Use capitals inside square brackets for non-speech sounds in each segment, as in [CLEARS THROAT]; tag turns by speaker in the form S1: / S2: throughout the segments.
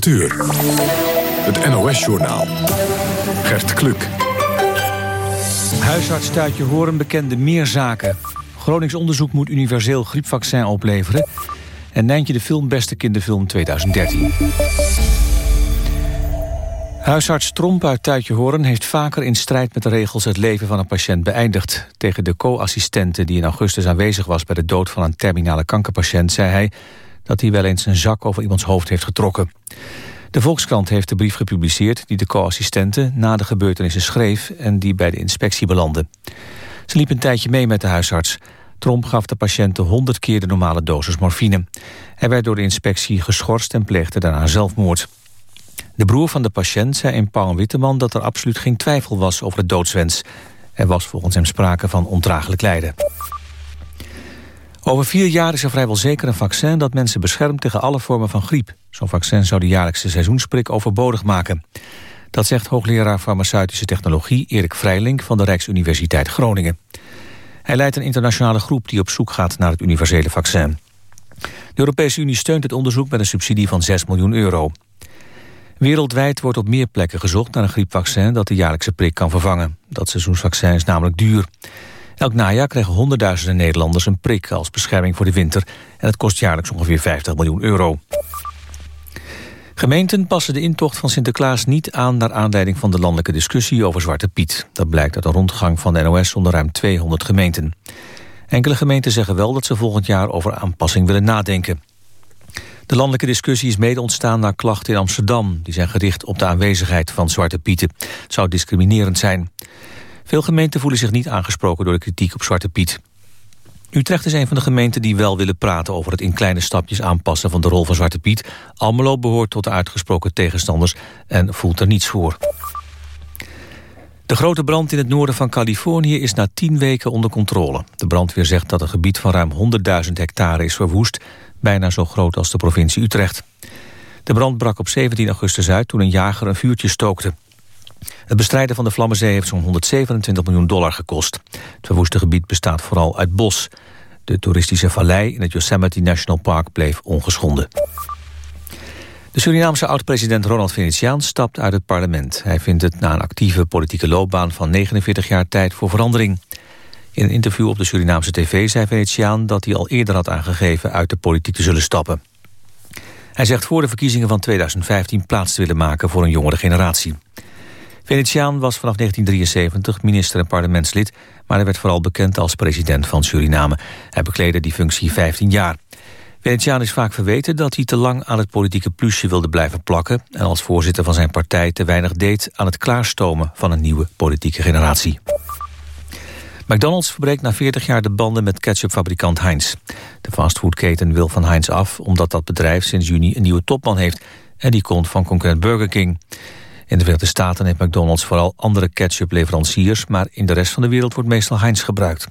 S1: 8 uur. Het NOS-journaal. Gert Kluk.
S2: Huisarts Tuitje Horen bekende meer zaken. Gronings onderzoek moet universeel griepvaccin opleveren. En Nijntje de Film Beste Kinderfilm 2013. Huisarts Tromp uit Tuitje Horen heeft vaker in strijd met de regels het leven van een patiënt beëindigd. Tegen de co-assistente die in augustus aanwezig was bij de dood van een terminale kankerpatiënt zei hij dat hij wel eens een zak over iemands hoofd heeft getrokken. De Volkskrant heeft de brief gepubliceerd die de co-assistente na de gebeurtenissen schreef en die bij de inspectie belandde. Ze liep een tijdje mee met de huisarts. Tromp gaf de patiënten 100 keer de normale dosis morfine. Hij werd door de inspectie geschorst en pleegde daarna zelfmoord. De broer van de patiënt zei in Paul Witteman dat er absoluut geen twijfel was over het doodswens. Er was volgens hem sprake van ondraaglijk lijden. Over vier jaar is er vrijwel zeker een vaccin dat mensen beschermt tegen alle vormen van griep. Zo'n vaccin zou de jaarlijkse seizoensprik overbodig maken. Dat zegt hoogleraar farmaceutische technologie Erik Vrijlink van de Rijksuniversiteit Groningen. Hij leidt een internationale groep die op zoek gaat naar het universele vaccin. De Europese Unie steunt het onderzoek met een subsidie van 6 miljoen euro. Wereldwijd wordt op meer plekken gezocht naar een griepvaccin dat de jaarlijkse prik kan vervangen. Dat seizoensvaccin is namelijk duur. Elk najaar krijgen honderdduizenden Nederlanders een prik als bescherming voor de winter. En het kost jaarlijks ongeveer 50 miljoen euro. Gemeenten passen de intocht van Sinterklaas niet aan... naar aanleiding van de landelijke discussie over Zwarte Piet. Dat blijkt uit een rondgang van de NOS onder ruim 200 gemeenten. Enkele gemeenten zeggen wel dat ze volgend jaar over aanpassing willen nadenken. De landelijke discussie is mede ontstaan na klachten in Amsterdam. Die zijn gericht op de aanwezigheid van Zwarte Pieten. Het zou discriminerend zijn. Veel gemeenten voelen zich niet aangesproken door de kritiek op Zwarte Piet. Utrecht is een van de gemeenten die wel willen praten over het in kleine stapjes aanpassen van de rol van Zwarte Piet. Almelo behoort tot de uitgesproken tegenstanders en voelt er niets voor. De grote brand in het noorden van Californië is na tien weken onder controle. De brandweer zegt dat een gebied van ruim 100.000 hectare is verwoest, bijna zo groot als de provincie Utrecht. De brand brak op 17 augustus uit toen een jager een vuurtje stookte. Het bestrijden van de Vlammenzee heeft zo'n 127 miljoen dollar gekost. Het verwoeste gebied bestaat vooral uit bos. De toeristische vallei in het Yosemite National Park bleef ongeschonden. De Surinaamse oud-president Ronald Venetiaan stapt uit het parlement. Hij vindt het na een actieve politieke loopbaan van 49 jaar tijd voor verandering. In een interview op de Surinaamse tv zei Venetiaan dat hij al eerder had aangegeven uit de politiek te zullen stappen. Hij zegt voor de verkiezingen van 2015 plaats te willen maken voor een jongere generatie. Venetiaan was vanaf 1973 minister en parlementslid... maar hij werd vooral bekend als president van Suriname. Hij bekleedde die functie 15 jaar. Venetiaan is vaak verweten dat hij te lang aan het politieke plusje wilde blijven plakken... en als voorzitter van zijn partij te weinig deed aan het klaarstomen van een nieuwe politieke generatie. McDonald's verbreekt na 40 jaar de banden met ketchupfabrikant Heinz. De fastfoodketen wil van Heinz af omdat dat bedrijf sinds juni een nieuwe topman heeft... en die komt van concurrent Burger King. In de Verenigde Staten heeft McDonald's vooral andere ketchupleveranciers... maar in de rest van de wereld wordt meestal Heinz gebruikt.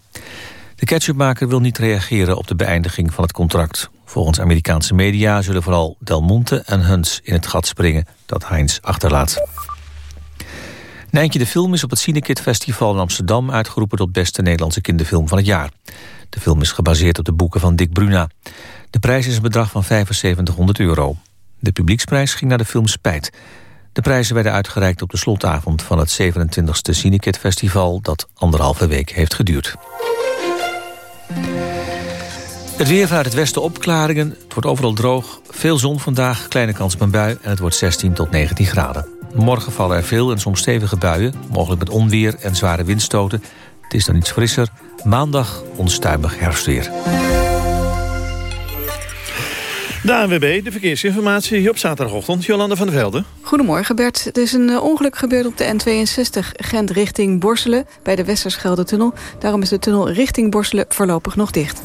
S2: De ketchupmaker wil niet reageren op de beëindiging van het contract. Volgens Amerikaanse media zullen vooral Del Monte en Huns in het gat springen dat Heinz achterlaat. Nijntje de Film is op het Cinekit Festival in Amsterdam... uitgeroepen tot beste Nederlandse kinderfilm van het jaar. De film is gebaseerd op de boeken van Dick Bruna. De prijs is een bedrag van 7500 euro. De publieksprijs ging naar de film Spijt. De prijzen werden uitgereikt op de slotavond van het 27e Cinekit Festival... dat anderhalve week heeft geduurd. Het weer vanuit het westen opklaringen. Het wordt overal droog. Veel zon vandaag, kleine kans op een bui... en het wordt 16 tot 19 graden. Morgen vallen er veel en soms stevige buien... mogelijk met onweer en zware windstoten. Het is dan iets frisser. Maandag onstuimig herfstweer.
S3: De ANWB, de verkeersinformatie hier op zaterdagochtend. Jolanda van der Velde.
S4: Goedemorgen Bert. Er is een eh, ongeluk gebeurd op de N62 Gent richting Borselen... bij de Westerschelde-tunnel. Daarom is de tunnel richting Borselen voorlopig nog dicht.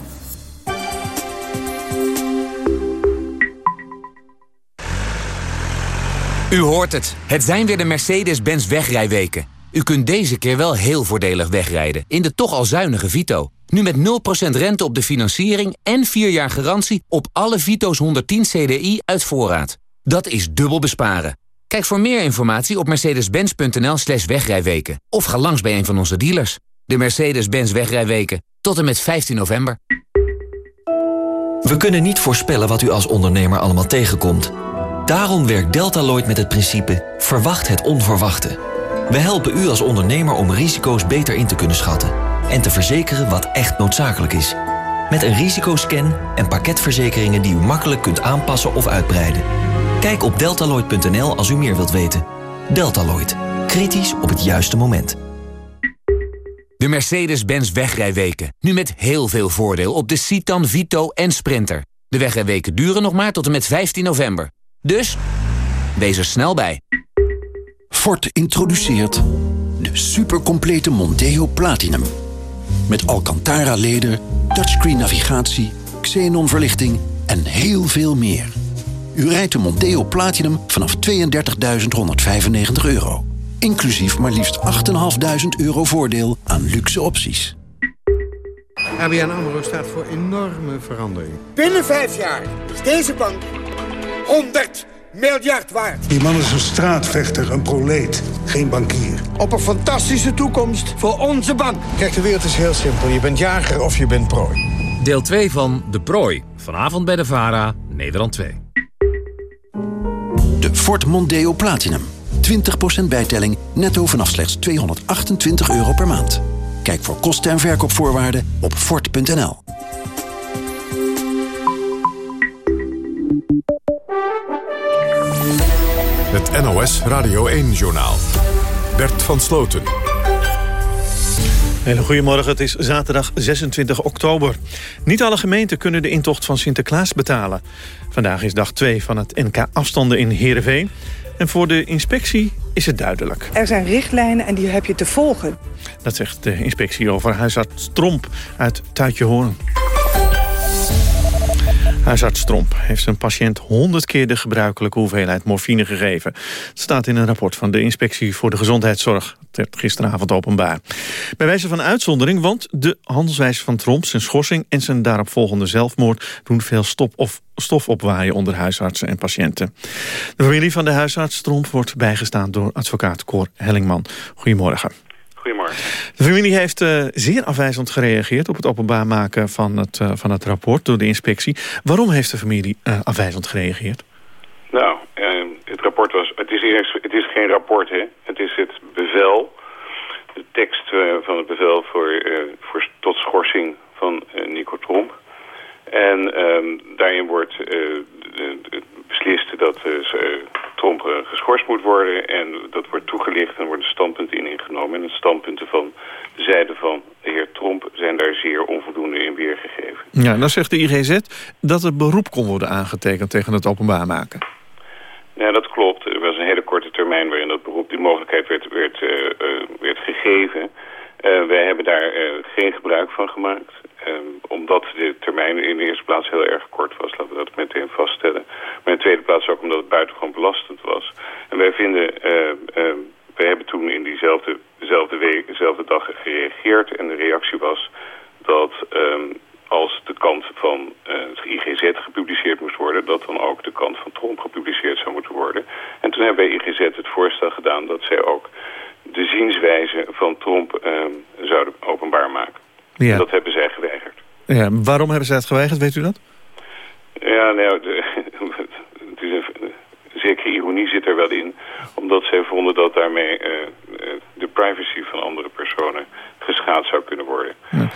S5: U hoort het. Het zijn weer de Mercedes-Benz wegrijweken. U kunt deze keer wel heel voordelig wegrijden in de toch al zuinige Vito. Nu met 0% rente op de financiering en 4 jaar garantie op alle Vito's 110 CDI uit voorraad. Dat is dubbel besparen. Kijk voor meer informatie op mercedes-benz.nl slash wegrijweken. Of ga langs bij een van onze dealers. De Mercedes-Benz wegrijweken. Tot en met 15 november.
S6: We kunnen niet voorspellen wat u als ondernemer allemaal tegenkomt. Daarom werkt Deltaloid met het principe verwacht het onverwachte. We helpen u als ondernemer om risico's beter in te kunnen schatten... en te verzekeren wat echt noodzakelijk is. Met een risicoscan en pakketverzekeringen die u makkelijk kunt aanpassen of uitbreiden. Kijk op deltaloid.nl als u meer wilt weten. Deltaloid. Kritisch op het juiste moment.
S5: De Mercedes-Benz wegrijweken. Nu met heel veel voordeel op de Citan, Vito en Sprinter. De wegrijweken duren nog maar tot en met 15 november. Dus, wees er snel bij.
S7: Ford introduceert de supercomplete Monteo Platinum. Met Alcantara-leder, touchscreen navigatie, xenon-verlichting en heel veel meer. U rijdt de Monteo Platinum vanaf 32.195 euro. Inclusief maar liefst 8.500 euro voordeel aan luxe opties.
S8: ABN AMRO staat voor enorme verandering.
S9: Binnen vijf jaar is deze bank 100 miljard waard.
S10: Die man is een straatvechter, een proleet, geen bankier.
S9: Op een fantastische toekomst voor onze bank.
S8: Kijk, de wereld is heel simpel. Je bent jager of je bent prooi.
S11: Deel 2 van De Prooi. Vanavond bij de VARA, Nederland 2.
S7: De Ford Mondeo Platinum. 20% bijtelling, netto vanaf slechts 228 euro per maand. Kijk voor kosten en verkoopvoorwaarden op Ford.nl.
S1: Het NOS Radio 1-journaal. Bert van Sloten.
S3: Hele goedemorgen, het is zaterdag 26 oktober. Niet alle gemeenten kunnen de intocht van Sinterklaas betalen. Vandaag is dag 2 van het NK afstanden in Heerenveen. En voor de inspectie is het duidelijk.
S12: Er zijn richtlijnen en die heb je te volgen.
S3: Dat zegt de inspectie over huisarts Tromp uit Tuitjehoorn. Huisarts Tromp heeft zijn patiënt 100 keer de gebruikelijke hoeveelheid morfine gegeven. Het staat in een rapport van de Inspectie voor de Gezondheidszorg. Het werd gisteravond openbaar. Bij wijze van uitzondering, want de handelswijze van Tromp, zijn schorsing en zijn daaropvolgende zelfmoord doen veel stop of stof opwaaien onder huisartsen en patiënten. De familie van de huisarts Tromp wordt bijgestaan door advocaat Cor Hellingman. Goedemorgen.
S13: Goedemorgen.
S3: De familie heeft uh, zeer afwijzend gereageerd op het openbaar maken van het, uh, van het rapport door de inspectie. Waarom heeft de familie uh, afwijzend gereageerd?
S13: Nou, het rapport was, het is, eerst, het is geen rapport, hè. Het is het bevel, de tekst van het bevel voor, voor tot schorsing van Nico Tromp. En um, daarin wordt beslist dat Tromp geschorst moet worden. En dat wordt toegelicht en worden standpunten in ingenomen. En de standpunten van de zijde van de heer Tromp zijn daar zeer onvoldoende in weergegeven.
S3: Ja, dan zegt de IGZ dat er beroep kon worden aangetekend tegen het openbaar maken.
S13: Ja, dat klopt. Er was een hele korte termijn waarin dat beroep, die mogelijkheid werd, werd, uh, uh, werd gegeven. Uh, wij hebben daar geen gebruik van gemaakt. Um, omdat de termijn in de eerste plaats heel erg kort was, laten we dat meteen vaststellen. Maar in de tweede plaats ook omdat het buitengewoon belastend was. En wij vinden, uh, wij hebben toen in diezelfde dezelfde week, dezelfde dag gereageerd. En de reactie was dat als de kant van uh, het IGZ gepubliceerd moest worden, dat dan ook de kant van Trump gepubliceerd zou moeten worden. En toen hebben wij IGZ het voorstel gedaan dat zij ook de zienswijze van Trump um, zouden openbaar maken.
S3: Ja.
S13: En dat hebben zij geweigerd.
S3: Ja, waarom hebben zij het geweigerd, weet u dat?
S13: Ja, nou, de, [LAUGHS] het is een, zekere ironie zit er wel in. Omdat zij vonden dat daarmee uh, de privacy van andere personen geschaad zou kunnen worden.
S3: Ja.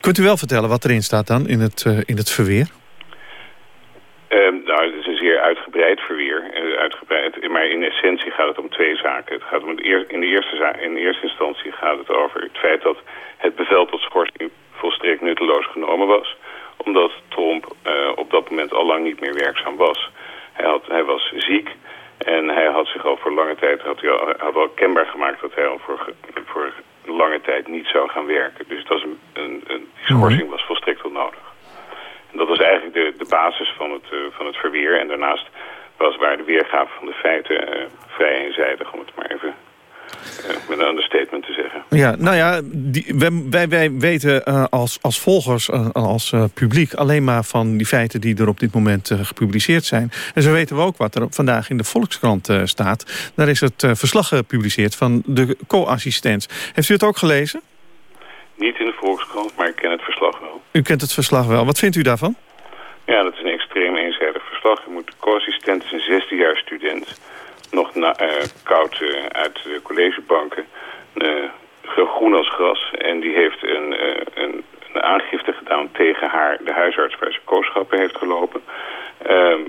S3: Kunt u wel vertellen wat erin staat dan in het, uh, in het verweer?
S13: Um, nou, het is een zeer uitgebreid verweer. Uh, uitgebreid, maar in essentie gaat het om twee zaken. Het gaat om het eer, in, de eerste in de eerste instantie gaat het over het feit dat het bevel tot schorsing volstrekt nutteloos genomen was. Omdat Trump uh, op dat moment al lang niet meer werkzaam was. Hij, had, hij was ziek en hij had zich al voor lange tijd had hij al, had al kenbaar gemaakt dat hij al voor, voor lange tijd niet zou gaan werken. Dus dat was een, een, een, die schorsing was volstrekt onnodig. En dat was eigenlijk de, de basis van het, uh, van het verweer. En daarnaast weergave van de feiten uh, vrij eenzijdig, om het maar even uh, met een understatement te zeggen.
S3: Ja, nou ja, die, wij, wij, wij weten uh, als, als volgers, uh, als publiek... alleen maar van die feiten die er op dit moment gepubliceerd zijn. En zo weten we ook wat er vandaag in de Volkskrant staat. Daar is het verslag gepubliceerd van de co-assistent. Heeft u het ook gelezen?
S13: Niet in de Volkskrant, maar ik ken het verslag wel.
S3: U kent het verslag wel. Wat vindt u daarvan?
S13: Ja, dat is een extreem eenzijdig verslag. Je moet co-assistent is een zesdejaars student. Nog na, koud uit de collegebanken. groen als gras. En die heeft een, een, een, aangifte gedaan tegen haar, de huisarts waar ze kooschappen heeft gelopen. Ehm,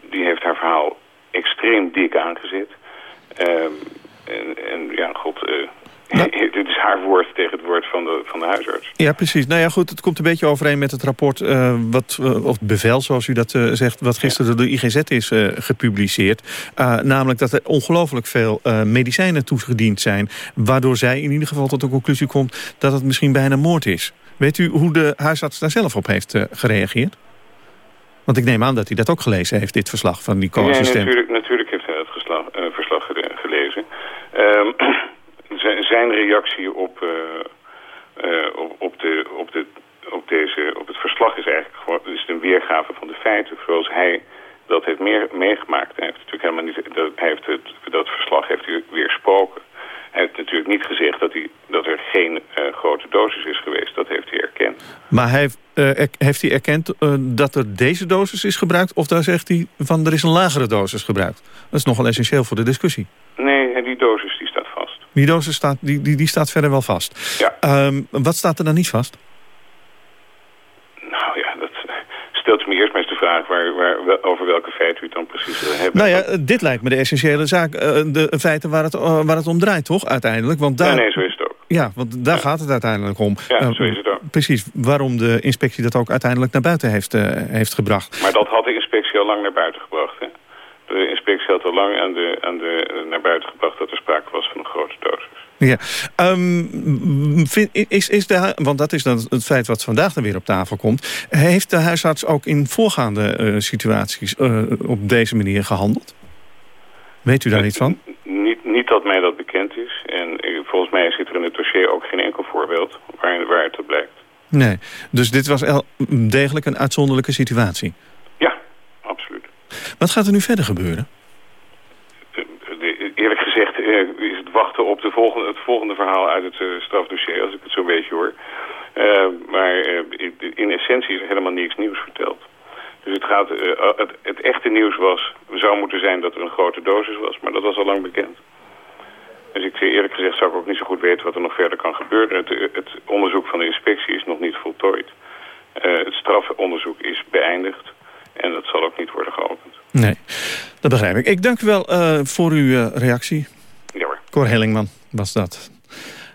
S13: die heeft haar verhaal extreem dik aangezet. Ehm, en, en, ja, god, [LAUGHS] dit is haar woord tegen het woord van de, van de huisarts.
S3: Ja, precies. Nou ja, goed, het komt een beetje overeen met het rapport... Uh, wat, uh, of bevel, zoals u dat uh, zegt, wat gisteren door de IGZ is gepubliceerd. namelijk dat er ongelooflijk veel medicijnen toegediend zijn... waardoor zij in ieder geval tot de conclusie komt... dat het misschien bijna moord is. Weet u hoe de huisarts daar zelf op heeft gereageerd? Want ik neem aan dat hij dat ook gelezen heeft, dit verslag van die co-assistent.
S13: Ja, natuurlijk, natuurlijk heeft hij het geslag, verslag gelezen. Um, [CLEARS THROAT] zijn reactie op, uh, op, op, de, op, de, op, deze, op het verslag is eigenlijk gewoon is een weergave van de feiten. Zoals hij dat heeft meer, meegemaakt. Hij heeft natuurlijk helemaal niet, dat, hij heeft het, dat verslag heeft hij weersproken. Hij heeft natuurlijk niet gezegd dat, hij, dat er geen uh, grote dosis is geweest. Dat heeft hij erkend.
S3: Maar hij heeft, uh, heeft hij erkend uh, dat er deze dosis is gebruikt? Of daar zegt hij van er is een lagere dosis gebruikt? Dat is nogal essentieel voor de discussie.
S13: Nee, die dosis die staat.
S3: Die dosis staat, die, die, die staat verder wel vast.
S13: Ja.
S3: Um, wat staat er dan niet vast?
S13: Nou ja, dat stelt me eerst maar eens de vraag... Waar, waar, over welke feiten u het dan precies wil hebben.
S3: Nou ja, dit lijkt me de essentiële zaak. Uh, de feiten waar het, waar het om draait, toch, uiteindelijk? Want daar...
S13: Nee, nee, zo is het ook.
S3: Ja, want daar ja. gaat het uiteindelijk om.
S13: Ja, zo is het ook.
S3: Precies, waarom de inspectie dat ook uiteindelijk naar buiten heeft, heeft gebracht.
S13: Maar dat had de inspectie al lang naar buiten gebracht, hè? De inspectie had al lang aan de, aan de, naar buiten gebracht dat er sprake was van een grote dosis.
S3: Ja, um, vind, is, is de, want dat is dan het feit wat vandaag dan weer op tafel komt. Heeft de huisarts ook in voorgaande uh, situaties uh, op deze manier gehandeld? Weet u daar iets van?
S13: Niet, niet dat mij dat bekend is. En volgens mij zit er in het dossier ook geen enkel voorbeeld waar, waar het op blijkt.
S3: Nee, dus dit was degelijk een uitzonderlijke situatie? Wat gaat er nu verder gebeuren?
S13: Eerlijk gezegd is het wachten op de volgende, het volgende verhaal uit het uh, strafdossier, als ik het zo'n beetje hoor. Uh, maar in essentie is er helemaal niks nieuws verteld. Dus het, gaat, het, het, echte nieuws was, zou moeten zijn dat er een grote dosis was, maar dat was al lang bekend. Dus ik eerlijk gezegd zou ik ook niet zo goed weten wat er nog verder kan gebeuren. Het, het onderzoek van de inspectie is nog niet voltooid. het strafonderzoek is beëindigd en dat zal ook niet worden geopend.
S3: Nee, dat begrijp ik. Ik dank u wel uh, voor uw uh, reactie.
S13: Ja hoor.
S3: Cor Hellingman was dat.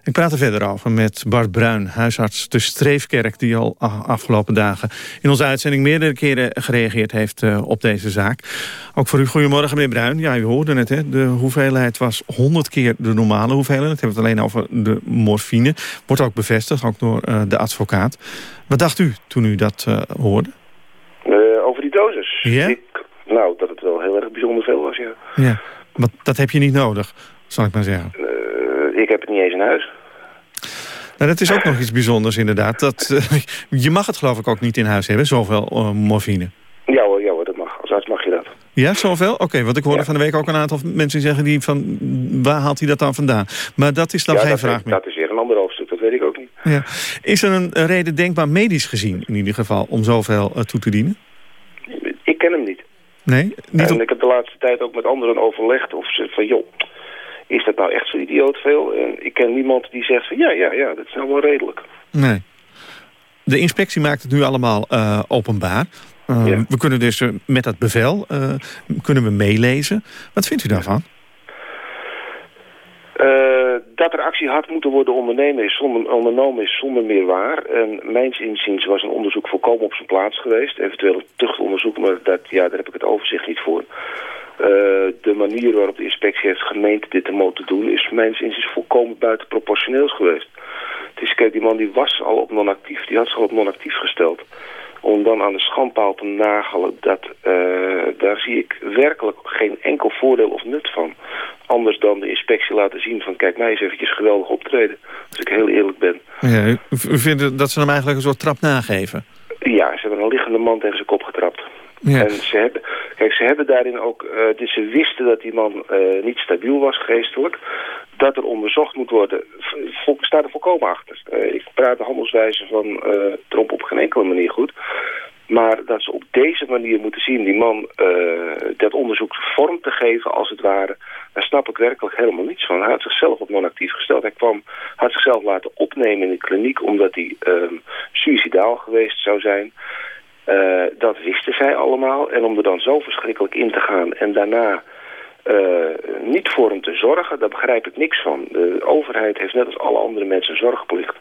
S3: Ik praat er verder over met Bart Bruin, huisarts de Streefkerk... die al afgelopen dagen in onze uitzending meerdere keren gereageerd heeft uh, op deze zaak. Ook voor u goedemorgen, meneer Bruin. Ja, u hoorde het, hè? de hoeveelheid was 100 keer de normale hoeveelheid. Het hebben we het alleen over de morfine. Wordt ook bevestigd, ook door uh, de advocaat. Wat dacht u toen u dat uh, hoorde?
S14: Dosis?
S3: Ja?
S14: Ik, nou, dat het wel heel erg bijzonder veel was, ja.
S3: Ja, maar dat heb je niet nodig, zal ik maar zeggen.
S14: Uh, ik heb het niet eens in huis.
S3: Nou, dat is ook nog iets bijzonders inderdaad. Dat, uh, [LAUGHS] je mag het geloof ik ook niet in huis hebben, zoveel uh, morfine.
S14: Ja hoor, ja hoor, dat mag. Als arts mag je dat.
S3: Ja, zoveel? Oké, okay, want ik hoorde ja. van de week ook een aantal mensen zeggen die van... waar haalt hij dat dan vandaan? Maar dat is dan
S14: ja,
S3: geen
S14: dat
S3: vraag meer.
S14: Dat is weer een ander hoofdstuk, dat weet ik ook niet.
S3: Ja. Is er een, reden denkbaar medisch gezien in ieder geval om zoveel toe te dienen?
S14: Ken hem niet.
S3: Nee? Niet
S14: en ik heb de laatste tijd ook met anderen overlegd of ze van joh, is dat nou echt zo idioot veel? En ik ken niemand die zegt van ja, ja, ja, dat is nou wel redelijk.
S3: Nee. De inspectie maakt het nu allemaal uh, openbaar. Uh, ja. We kunnen dus uh, met dat bevel uh, kunnen we meelezen. Wat vindt u daarvan?
S14: Uh, dat er actie had moeten worden ondernemen is zonder, ondernomen is zonder meer waar. En mijns inziens was een onderzoek volkomen op zijn plaats geweest. Eventueel een tuchtonderzoek, maar dat, ja, daar heb ik het overzicht niet voor. Uh, de manier waarop de inspectie heeft gemeend dit te moeten doen... is mijns inziens volkomen buitenproportioneel geweest. Het is, kijk, die man die was al op non-actief. Die had zich al op non-actief gesteld om dan aan de schandpaal te nagelen, dat, uh, daar zie ik werkelijk geen enkel voordeel of nut van. Anders dan de inspectie laten zien van kijk mij eens eventjes geweldig optreden. Als ik heel eerlijk ben.
S3: Ja, u, u vindt dat ze hem eigenlijk een soort trap nageven?
S14: Ja, ze hebben een liggende man tegen zijn kop getrapt.
S3: Ja.
S14: En ze hebben, kijk, ze hebben daarin ook, uh, dus ze wisten dat die man uh, niet stabiel was geestelijk. Dat er onderzocht moet worden, vol, staat er volkomen achter. Uh, ik praat de handelswijze van Trump op geen enkele manier goed. Maar dat ze op deze manier moeten zien die man dat onderzoek vorm te geven als het ware... daar snap ik werkelijk helemaal niets van. Hij had zichzelf op non-actief gesteld. Hij kwam, had zichzelf laten opnemen in de kliniek omdat hij um, suicidaal geweest zou zijn... Uh, dat wisten zij allemaal. En om er dan zo verschrikkelijk in te gaan en daarna uh, niet voor hem te zorgen, daar begrijp ik niks van. De overheid heeft net als alle andere mensen zorgplicht.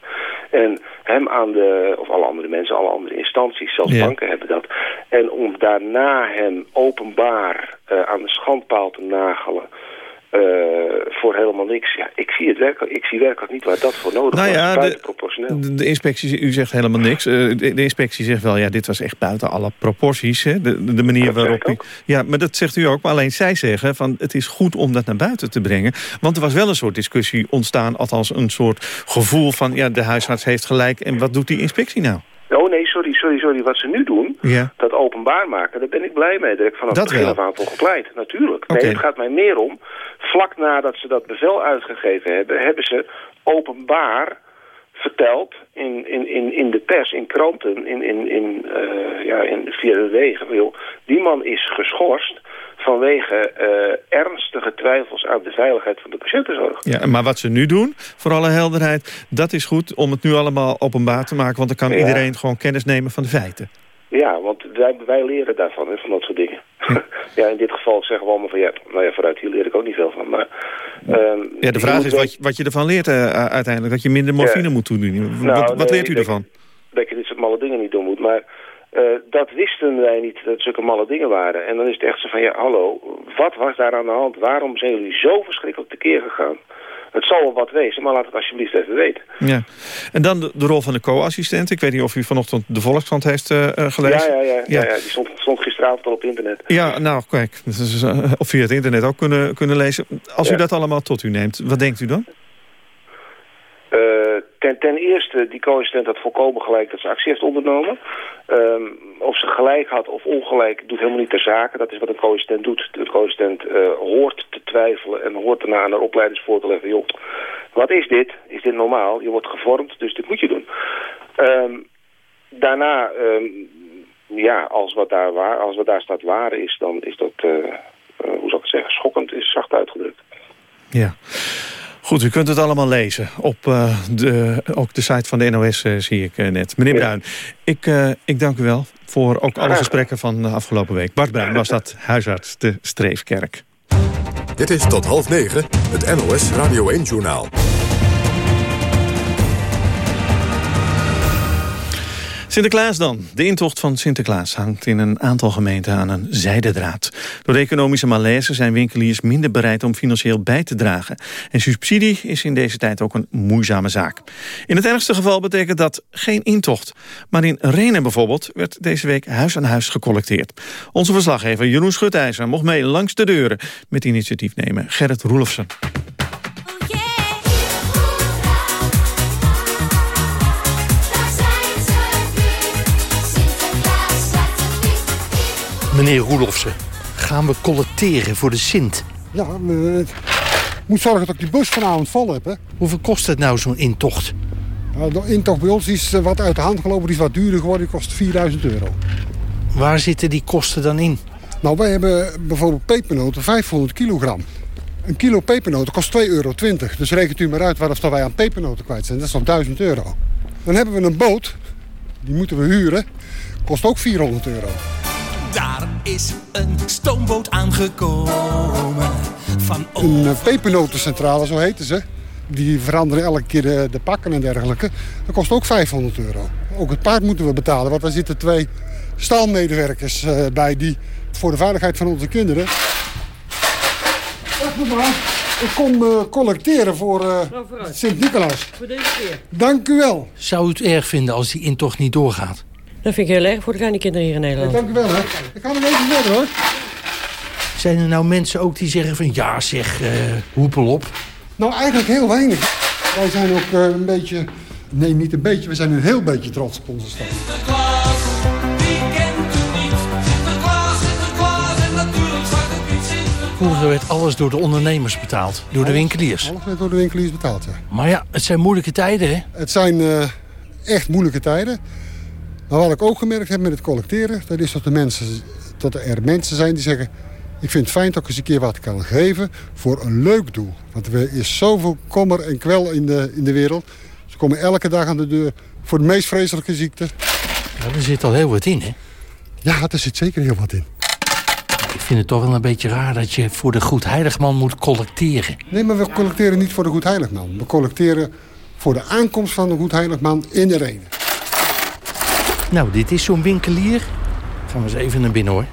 S14: En hem aan de, of alle andere mensen, alle andere instanties, zelfs banken hebben dat. En om daarna hem openbaar uh, aan de schandpaal te nagelen... Uh, voor helemaal niks. Ja, ik zie het werkelijk, ik zie werkelijk niet waar dat voor nodig
S3: nou ja,
S14: was.
S3: De, de, de, inspectie, u zegt helemaal niks. Uh, de, de, inspectie zegt wel, ja, dit was echt buiten alle proporties. Hè? De, de manier dat waarop u... Ja, maar dat zegt u ook. Maar alleen zij zeggen, van, het is goed om dat naar buiten te brengen. Want er was wel een soort discussie ontstaan. Althans een soort gevoel van, ja, de huisarts heeft gelijk. En wat doet die inspectie nou?
S14: Oh nee, sorry, sorry, sorry. Wat ze nu doen,
S3: ja.
S14: dat openbaar maken, daar ben ik blij mee. Daar heb ik vanaf het begin af aan voor gepleit. Natuurlijk. Okay. Nee, het gaat mij meer om. Vlak nadat ze dat bevel uitgegeven hebben, hebben ze openbaar verteld in, in, in, in de pers, in kranten, in, in, in, uh, ja, in, via de wegen. Die man is geschorst vanwege uh, ernstige twijfels aan de veiligheid van de patiëntenzorg.
S3: Ja, maar wat ze nu doen, voor alle helderheid, dat is goed om het nu allemaal openbaar te maken, want dan kan ja. iedereen gewoon kennis nemen van de feiten.
S14: Ja, want wij, wij leren daarvan, hè, van dat soort dingen. Ja. [LAUGHS] ja, in dit geval zeggen we allemaal van, ja, nou ja, vooruit, hier leer ik ook niet veel van. Maar, um,
S3: ja, de vraag is wat, je, wat je ervan leert uh, uiteindelijk, dat je minder morfine ja. moet toedienen. Nou, wat, wat nee, leert u ervan?
S14: Dat je dit soort malle dingen niet doen moet, maar... Uh, dat wisten wij niet, dat zulke malle dingen waren. En dan is het echt zo van, ja, hallo, wat was daar aan de hand? Waarom zijn jullie zo verschrikkelijk tekeer gegaan? Het zal wel wat wezen, maar laat het alsjeblieft even weten.
S3: Ja. En dan de, de rol van de co-assistent. Ik weet niet of u vanochtend de Volkskrant heeft uh, gelezen.
S14: Ja, ja, ja, ja. ja, ja die stond, stond, gisteravond al op internet.
S3: Ja, nou, kijk. Dus, uh, of via het internet ook kunnen, kunnen lezen. Als u dat allemaal tot u neemt, wat denkt u dan?
S14: Ten, ten eerste, die co-assistent had volkomen gelijk dat ze actie heeft ondernomen. Um, of ze gelijk had of ongelijk, doet helemaal niet ter zake. Dat is wat een co-assistent doet. De co-assistent uh, hoort te twijfelen en hoort daarna aan haar opleidingsvoor te leggen. Joh, wat is dit? Is dit normaal? Je wordt gevormd, dus dit moet je doen. Um, daarna, um, ja, als wat, daar waar, als wat daar staat waar is, dan is dat, uh, uh, hoe zou ik het zeggen, schokkend, is zacht uitgedrukt.
S3: Ja. Goed, u kunt het allemaal lezen. Op uh, de, ook de site van de NOS uh, zie ik uh, net. Meneer ja. Bruin, ik, ik dank u wel voor ook alle gesprekken van de afgelopen week. Bart Bruin was dat huisarts de Streefkerk.
S1: Dit is tot half negen, het NOS Radio 1-journaal.
S3: Sinterklaas dan. De intocht van Sinterklaas hangt in een aantal gemeenten aan een zijdendraad. Door economische malaise zijn winkeliers minder bereid om financieel bij te dragen. En subsidie is in deze tijd ook een moeizame zaak. In het ergste geval betekent dat geen intocht. Maar in Renen bijvoorbeeld werd deze week huis aan huis gecollecteerd. Onze verslaggever Jeroen Schutijzer mocht mee langs de deuren met initiatiefnemer Gerrit Roelofsen.
S15: Meneer Roelofsen, gaan we collecteren voor de Sint?
S16: Ja, ik moet zorgen dat ik die bus vanavond vol heb. Hè.
S15: Hoeveel kost het nou zo'n intocht?
S16: Nou, de intocht bij ons is wat uit de hand gelopen, die is wat duurder geworden, die kost 4000 euro.
S15: Waar zitten die kosten dan in?
S16: Nou, wij hebben bijvoorbeeld pepernoten 500 kilogram. Een kilo pepernoten kost 2,20 euro. Dus rekent u maar uit wat wij aan pepernoten kwijt zijn. Dat is dan 1000 euro. Dan hebben we een boot, die moeten we huren, kost ook 400 euro.
S17: Daar is een stoomboot aangekomen. Van
S16: een pepernotencentrale, zo heten ze. Die veranderen elke keer de, de, pakken en dergelijke. Dat kost ook 500 euro. Ook het paard moeten we betalen, want daar zitten twee staalmedewerkers uh, bij... die voor de veiligheid van onze kinderen... Wacht maar, ik kom uh, collecteren voor uh, Sint-Nicolaas.
S18: Voor deze keer.
S16: Dank u wel.
S15: Zou u het erg vinden als die intocht niet doorgaat?
S18: Dat vind ik heel erg voor de kleine kinderen hier in Nederland.
S16: Ja, dank u wel, hè. Ik ga nog even verder, hoor.
S15: Zijn er nou mensen ook die zeggen van... ja, zeg, uh, hoepel op?
S16: Nou, eigenlijk heel weinig. Wij zijn ook uh, een beetje... Nee, niet een beetje. We zijn een heel beetje trots op onze stad. Sinterklaas, wie kent u niet?
S15: Sinterklaas, Sinterklaas en natuurlijk Piet Sinterklaas. Vroeger werd alles door de ondernemers betaald. Door
S16: alles,
S15: de winkeliers.
S16: Alles werd door de winkeliers betaald, ja.
S15: Maar ja, het zijn moeilijke tijden, hè?
S16: Het zijn uh, echt moeilijke tijden. Maar wat ik ook gemerkt heb met het collecteren... dat is dat, de mensen, dat er mensen zijn die zeggen... ik vind het fijn dat ik eens een keer wat kan geven voor een leuk doel. Want er is zoveel kommer en kwel in de, in de wereld. Ze komen elke dag aan de deur voor de meest vreselijke ziekte.
S15: er zit al heel wat in, hè?
S16: Ja, er zit zeker heel wat in.
S15: Ik vind het toch wel een beetje raar dat je voor de Goed Heiligman moet collecteren.
S16: Nee, maar we collecteren niet voor de Goed Heiligman. We collecteren voor de aankomst van de Goed Heiligman in de Renen.
S15: Nou, dit is zo'n winkelier. Gaan we eens even naar binnen, hoor.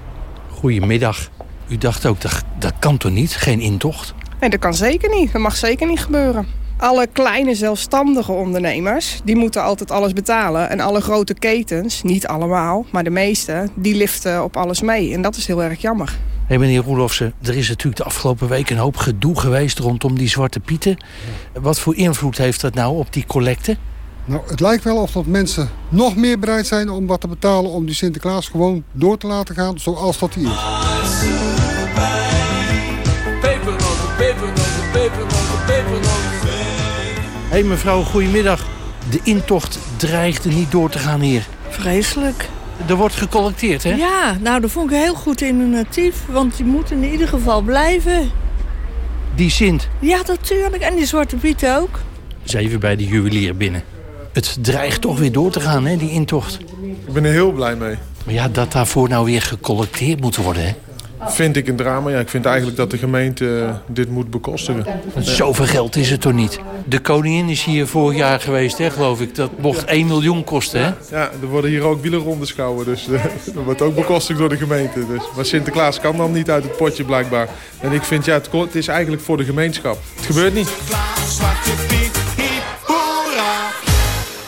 S15: Goedemiddag. U dacht ook, dat, dat kan toch niet? Geen intocht?
S19: Nee, dat kan zeker niet. Dat mag zeker niet gebeuren. Alle kleine zelfstandige ondernemers, die moeten altijd alles betalen. En alle grote ketens, niet allemaal, maar de meeste, die liften op alles mee. En dat is heel erg jammer.
S15: Hé hey meneer Roelofsen, er is natuurlijk de afgelopen week een hoop gedoe geweest rondom die zwarte pieten. Wat voor invloed heeft dat nou op die collecte?
S16: Nou, het lijkt wel of dat mensen nog meer bereid zijn om wat te betalen... om die Sinterklaas gewoon door te laten gaan zoals dat hij is.
S15: Hé hey mevrouw, goedemiddag. De intocht dreigde niet door te gaan hier.
S20: Vreselijk.
S15: Er wordt gecollecteerd, hè?
S20: Ja, nou dat vond ik heel goed innovatief. Want die moeten in ieder geval blijven.
S15: Die Sint?
S20: Ja, natuurlijk. En die Zwarte Piet ook.
S15: Eens even bij de juwelier binnen. Het dreigt toch weer door te gaan, hè, die intocht.
S21: Ik ben er heel blij mee.
S15: Maar ja, dat daarvoor nou weer gecollecteerd moet worden, hè?
S21: Vind ik een drama. Ja, ik vind eigenlijk dat de gemeente eh, dit moet bekostigen.
S15: Want zoveel geld is het toch niet? De koningin is hier vorig jaar geweest, hè, geloof ik. Dat mocht 1 miljoen kosten, hè?
S21: Ja, er worden hier ook wielerrondes gehouden. Dus uh, [LAUGHS] dat wordt ook bekostigd door de gemeente. Dus. Maar Sinterklaas kan dan niet uit het potje, blijkbaar. En ik vind, ja, het, het is eigenlijk voor de gemeenschap. Het gebeurt niet.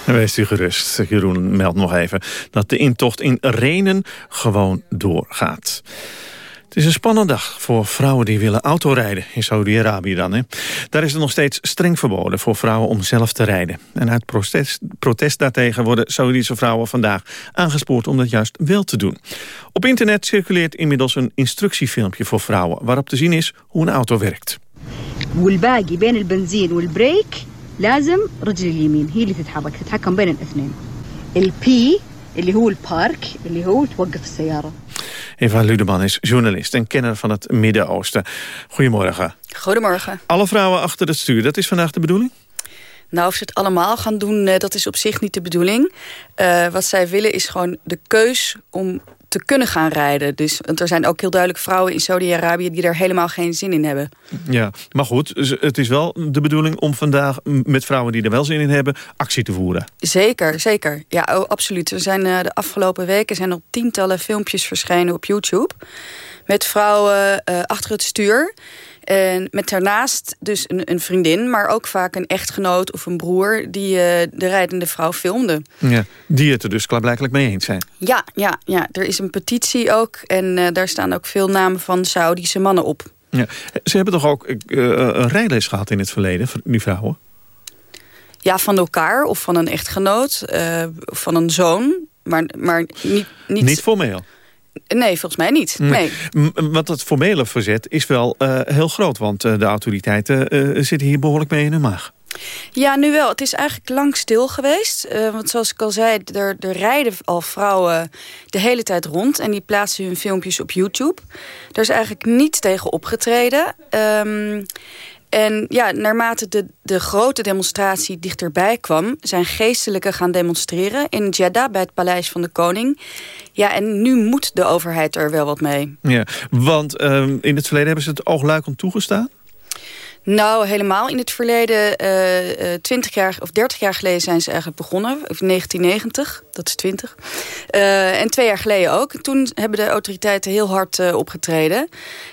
S3: Wees u gerust. Jeroen meldt nog even dat de intocht in Renen gewoon doorgaat. Het is een spannende dag voor vrouwen die willen autorijden. In Saudi-Arabië dan. Hè. Daar is het nog steeds streng verboden voor vrouwen om zelf te rijden. En uit protest, protest daartegen worden Saudische vrouwen vandaag aangespoord om dat juist wel te doen. Op internet circuleert inmiddels een instructiefilmpje voor vrouwen... waarop te zien is hoe een auto werkt.
S22: والباقي بين البنزين والبريك لازم رجل اليمين هي اللي تتحرك تتحكم بين الاثنين البي اللي هو البارك اللي هو توقف السياره
S3: Eva Ludeman is journalist en kenner van het Midden-Oosten. Goedemorgen.
S23: Goedemorgen.
S3: Alle vrouwen achter het stuur, dat is vandaag de bedoeling?
S23: Nou, of ze het allemaal gaan doen, eh, dat is op zich niet de bedoeling. Uh, wat zij willen is gewoon de keus om te kunnen gaan rijden. Dus, want er zijn ook heel duidelijk vrouwen in Saudi-Arabië... die daar helemaal geen zin in hebben.
S3: Ja, maar goed, het is wel de bedoeling om vandaag... met vrouwen die er wel zin in hebben, actie te voeren.
S23: Zeker, zeker. Ja, oh, absoluut. Er zijn uh, de afgelopen weken zijn er tientallen filmpjes verschenen op YouTube... met vrouwen uh, achter het stuur... En met daarnaast dus een, een, vriendin, maar ook vaak een echtgenoot of een broer... die uh, de rijdende vrouw filmde.
S3: Ja, die het er dus klaarblijkelijk mee eens zijn.
S23: Ja, ja, ja, er is een petitie ook. En uh, daar staan ook veel namen van Saudische mannen op.
S3: Ja. Ze hebben toch ook uh, een rijles gehad in het verleden, die vrouwen?
S23: Ja, van elkaar of van een echtgenoot, of van een zoon. Maar, maar niet, niet...
S3: Niet formeel?
S23: Nee, volgens mij niet. Nee.
S3: Want het formele verzet is wel uh, heel groot. Want uh, de autoriteiten uh, zitten hier behoorlijk mee in hun maag.
S23: Ja, nu wel. Het is eigenlijk lang stil geweest. want zoals ik al zei, er, er rijden al vrouwen de hele tijd rond. En die plaatsen hun filmpjes op YouTube. Daar is eigenlijk niet tegen opgetreden. Um, en ja, naarmate de, de grote demonstratie dichterbij kwam... zijn geestelijken gaan demonstreren in Jeddah bij het Paleis van de Koning. Ja, en nu moet de overheid er wel wat mee.
S3: Ja, want um, in het verleden hebben ze het oogluikend toegestaan?
S23: Nou, helemaal in het verleden, uh, uh, 20 jaar of 30 jaar geleden zijn ze eigenlijk begonnen. Of 1990, dat is 20. Uh, en twee jaar geleden ook. Toen hebben de autoriteiten heel hard uh, opgetreden.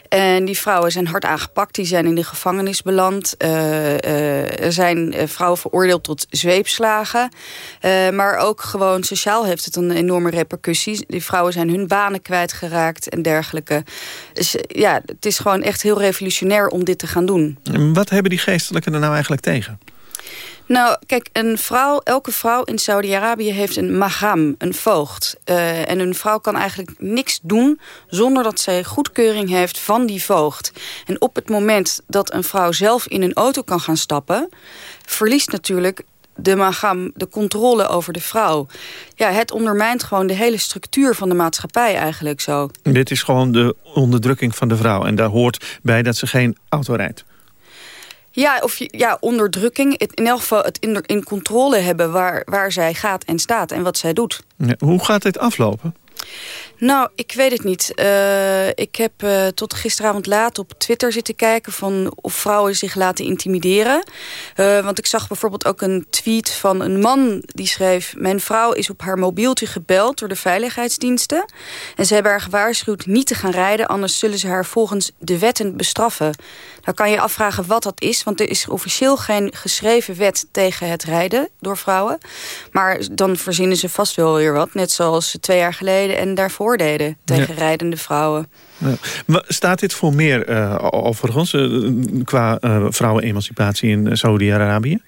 S23: En die vrouwen zijn hard aangepakt. Die zijn in de gevangenis beland. Uh, er zijn vrouwen veroordeeld tot zweepslagen. maar ook gewoon sociaal heeft het een enorme repercussie. Die vrouwen zijn hun banen kwijtgeraakt en dergelijke. Dus ja, het is gewoon echt heel revolutionair om dit te gaan doen.
S3: Wat hebben die geestelijken er nou eigenlijk tegen?
S23: Nou, kijk, een vrouw, elke vrouw in Saudi-Arabië heeft een mahram, een voogd. Uh, en een vrouw kan eigenlijk niks doen zonder dat zij goedkeuring heeft van die voogd. En op het moment dat een vrouw zelf in een auto kan gaan stappen... verliest natuurlijk de magam, de controle over de vrouw. Ja, het ondermijnt gewoon de hele structuur van de maatschappij eigenlijk zo.
S3: Dit is gewoon de onderdrukking van de vrouw. En daar hoort bij dat ze geen auto rijdt.
S23: Ja, of ja, onderdrukking. in elk geval het in, in controle hebben waar, waar zij gaat en staat en wat zij doet.
S3: Hoe gaat dit aflopen?
S23: Nou, ik weet het niet. Uh, ik heb uh, tot gisteravond laat op Twitter zitten kijken... van of vrouwen zich laten intimideren. Uh, want ik zag bijvoorbeeld ook een tweet van een man die schreef... mijn vrouw is op haar mobieltje gebeld door de veiligheidsdiensten... en ze hebben haar gewaarschuwd niet te gaan rijden... anders zullen ze haar volgens de wetten bestraffen. Dan kan je afvragen wat dat is... want er is officieel geen geschreven wet tegen het rijden door vrouwen. Maar dan verzinnen ze vast wel weer wat. Net zoals twee jaar geleden en daarvoor deden tegen rijdende vrouwen.
S3: Ja. Staat dit voor meer uh, overigens uh, qua uh, vrouwenemancipatie in Saudi-Arabië?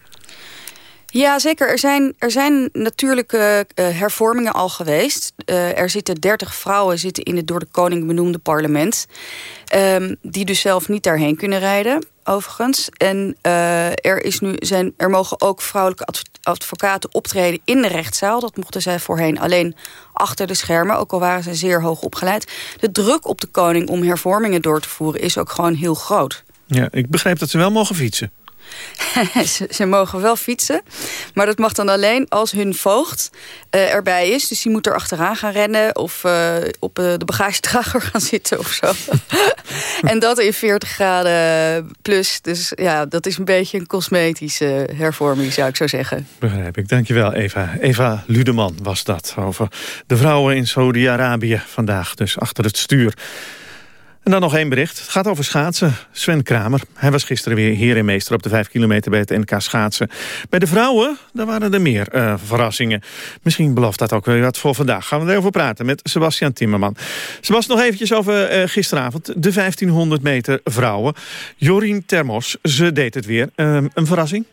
S23: Ja, zeker. Er zijn, er zijn natuurlijke uh, hervormingen al geweest. Uh, er zitten 30 vrouwen zitten in het door de koning benoemde parlement. Um, die dus zelf niet daarheen kunnen rijden, overigens. En uh, er, is nu, zijn, er mogen ook vrouwelijke advocaten optreden in de rechtszaal. Dat mochten zij voorheen alleen achter de schermen, ook al waren ze zeer hoog opgeleid. De druk op de koning om hervormingen door te voeren is ook gewoon heel groot.
S3: Ja, ik begrijp dat ze wel mogen fietsen. [LAUGHS]
S23: ze, ze, mogen wel fietsen. Maar dat mag dan alleen als hun voogd uh, erbij is. Dus die moet er achteraan gaan rennen. Of uh, op uh, de bagagedrager [LAUGHS] gaan zitten of zo. [LAUGHS] en dat in 40 graden plus. Dus ja, dat is een beetje een cosmetische hervorming zou ik zo zeggen.
S3: Begrijp ik. Dankjewel Eva. Eva Ludeman was dat. Over de vrouwen in Saudi-Arabië vandaag. Dus achter het stuur. En dan nog één bericht. Het gaat over schaatsen. Sven Kramer. Hij was gisteren weer heer meester op de 5 kilometer bij het NK schaatsen. Bij de vrouwen, daar waren er meer uh, verrassingen. Misschien belooft dat ook weer wat voor vandaag. Gaan we erover praten met Sebastian Timmerman. Sebastian, nog eventjes over uh, gisteravond. De 1500 meter vrouwen. Jorien Termos, ze deed het weer. Uh, een verrassing?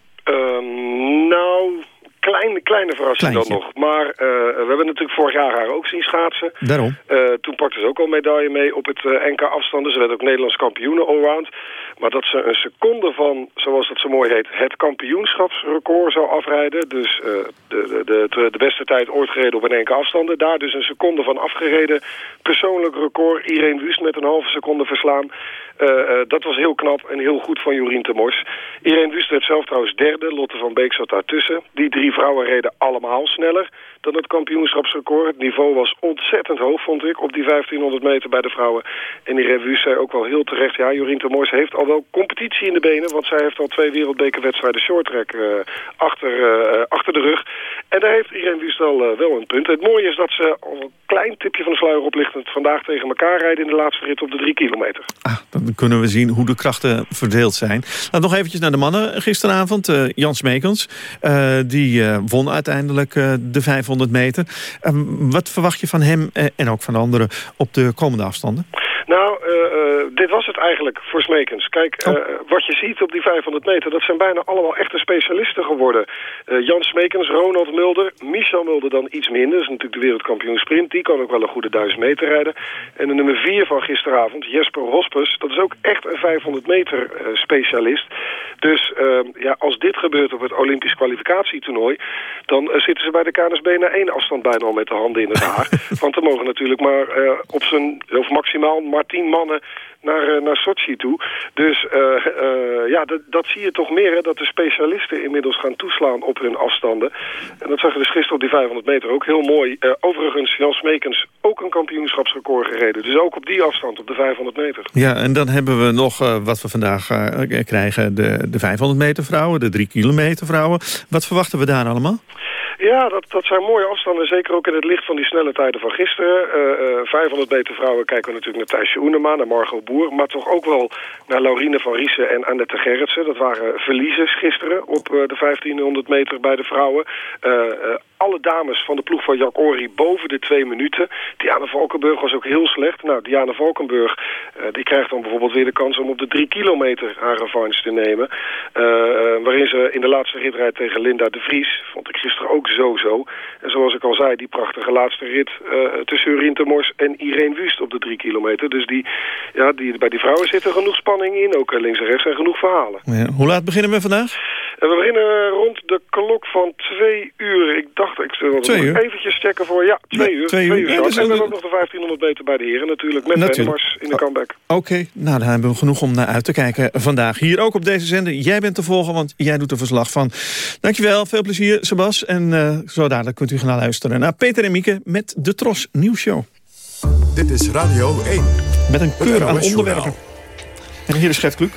S24: Kleine, kleine verrassing dan nog. Maar uh, we hebben natuurlijk vorig jaar haar ook zien schaatsen.
S3: Daarom.
S24: Uh, toen pakte ze ook al medaille mee op het uh, NK afstanden. Ze werd ook Nederlands kampioene allround. Maar dat ze een seconde van, zoals dat zo mooi heet, het kampioenschapsrecord zou afrijden. Dus de, de, de, de, beste tijd ooit gereden op een NK afstanden. Daar dus een seconde van afgereden. Persoonlijk record. Irene Wust met een halve seconde verslaan. Uh, uh, dat was heel knap en heel goed van Jorien Temors. Irene Wust werd zelf trouwens derde. Lotte van Beek zat daartussen. Die drie vrouwen reden allemaal sneller dan het kampioenschapsrecord. Het niveau was ontzettend hoog, vond ik, op die 1500 meter bij de vrouwen. En die revue zei ook wel heel terecht, ja, Jorien Temors heeft al wel competitie in de benen, want zij heeft al twee wereldbekerwedstrijden shorttrack uh, achter, achter de rug. En daar heeft Irene wel, uh, wel een punt. Het mooie is dat ze al een klein tipje van de sluier oplichtend vandaag tegen elkaar rijden in de laatste rit op de drie kilometer.
S3: Ah, dan kunnen we zien hoe de krachten verdeeld zijn. Laat nog eventjes naar de mannen gisteravond. Jan Smekens, die won uiteindelijk de 500 meter. Ehm, wat verwacht je van hem en ook van de anderen op de komende afstanden?
S24: Nou, uh, dit was het eigenlijk voor Smekens. Kijk, uh, wat je ziet op die 500 meter, dat zijn bijna allemaal echte specialisten geworden. Uh, Jan Smekens, Ronald Mulder, Michel Mulder dan iets minder. Dat is natuurlijk de wereldkampioen sprint. Die kan ook wel een goede 1000 meter rijden. En de nummer 4 van gisteravond, Jesper Hospes, dat is ook echt een 500 meter specialist. Dus ja, als dit gebeurt op het Olympisch kwalificatietoernooi, dan zitten ze bij de KNSB na één afstand bijna al met de handen in het haar. [LAUGHS] Want er mogen natuurlijk maar op zijn, of maximaal maar tien mannen naar, uh, naar Sochi toe. Dus uh, uh, ja, dat, dat zie je toch meer, hè, dat de specialisten inmiddels gaan toeslaan op hun afstanden. En dat zag je dus gisteren op die 500 meter ook heel mooi. overigens, Jan Smekens ook een kampioenschapsrecord gereden. Dus ook op die afstand, op de 500 meter.
S3: Ja, en dan hebben we nog wat we vandaag krijgen. De, de 500 meter vrouwen, de 3 kilometer vrouwen. Wat verwachten we daar allemaal?
S24: Ja, dat, dat zijn mooie afstanden. Zeker ook in het licht van die snelle tijden van gisteren. Uh, uh, 500 meter vrouwen kijken we natuurlijk naar Thijsje Oenema, naar Margot Boer. Maar toch ook wel naar Laurine van Riesen en Annette Gerritsen. Dat waren verliezers gisteren op uh, de 1500 meter bij de vrouwen. Alle dames van de ploeg van Jack Ori boven de twee minuten. Diana Valkenburg was ook heel slecht. Nou, Diana Valkenburg die krijgt dan bijvoorbeeld weer de kans om op de drie kilometer haar revanche te nemen. waarin ze in de laatste rit rijdt tegen Linda de Vries. Vond ik gisteren ook zo-zo. En zoals ik al zei, die prachtige laatste rit uh, tussen Urien Temors en Irene Wust op de drie kilometer. Dus die, ja, die, bij die vrouwen zit er genoeg spanning in. Ook links en rechts zijn genoeg verhalen.
S3: Ja, hoe laat beginnen we vandaag?
S24: we beginnen rond de klok van twee uur. Ik dacht, ik nog eventjes checken voor... Ja, twee uur. Twee, uur. Ja, dus en we hebben ook nog de 1500 meter bij de heren natuurlijk. Met natuurlijk. in de comeback.
S3: Oké, nou daar hebben we genoeg om naar uit te kijken vandaag. Hier ook op deze zender. Jij bent te volgen, want jij doet er verslag van. Dankjewel, veel plezier Sebas. En uh, zo dadelijk kunt u gaan luisteren naar Peter en Mieke met de Tros Nieuwsshow.
S1: Dit is Radio 1.
S3: Met een keur aan onderwerpen. Hier is Gert Kluk.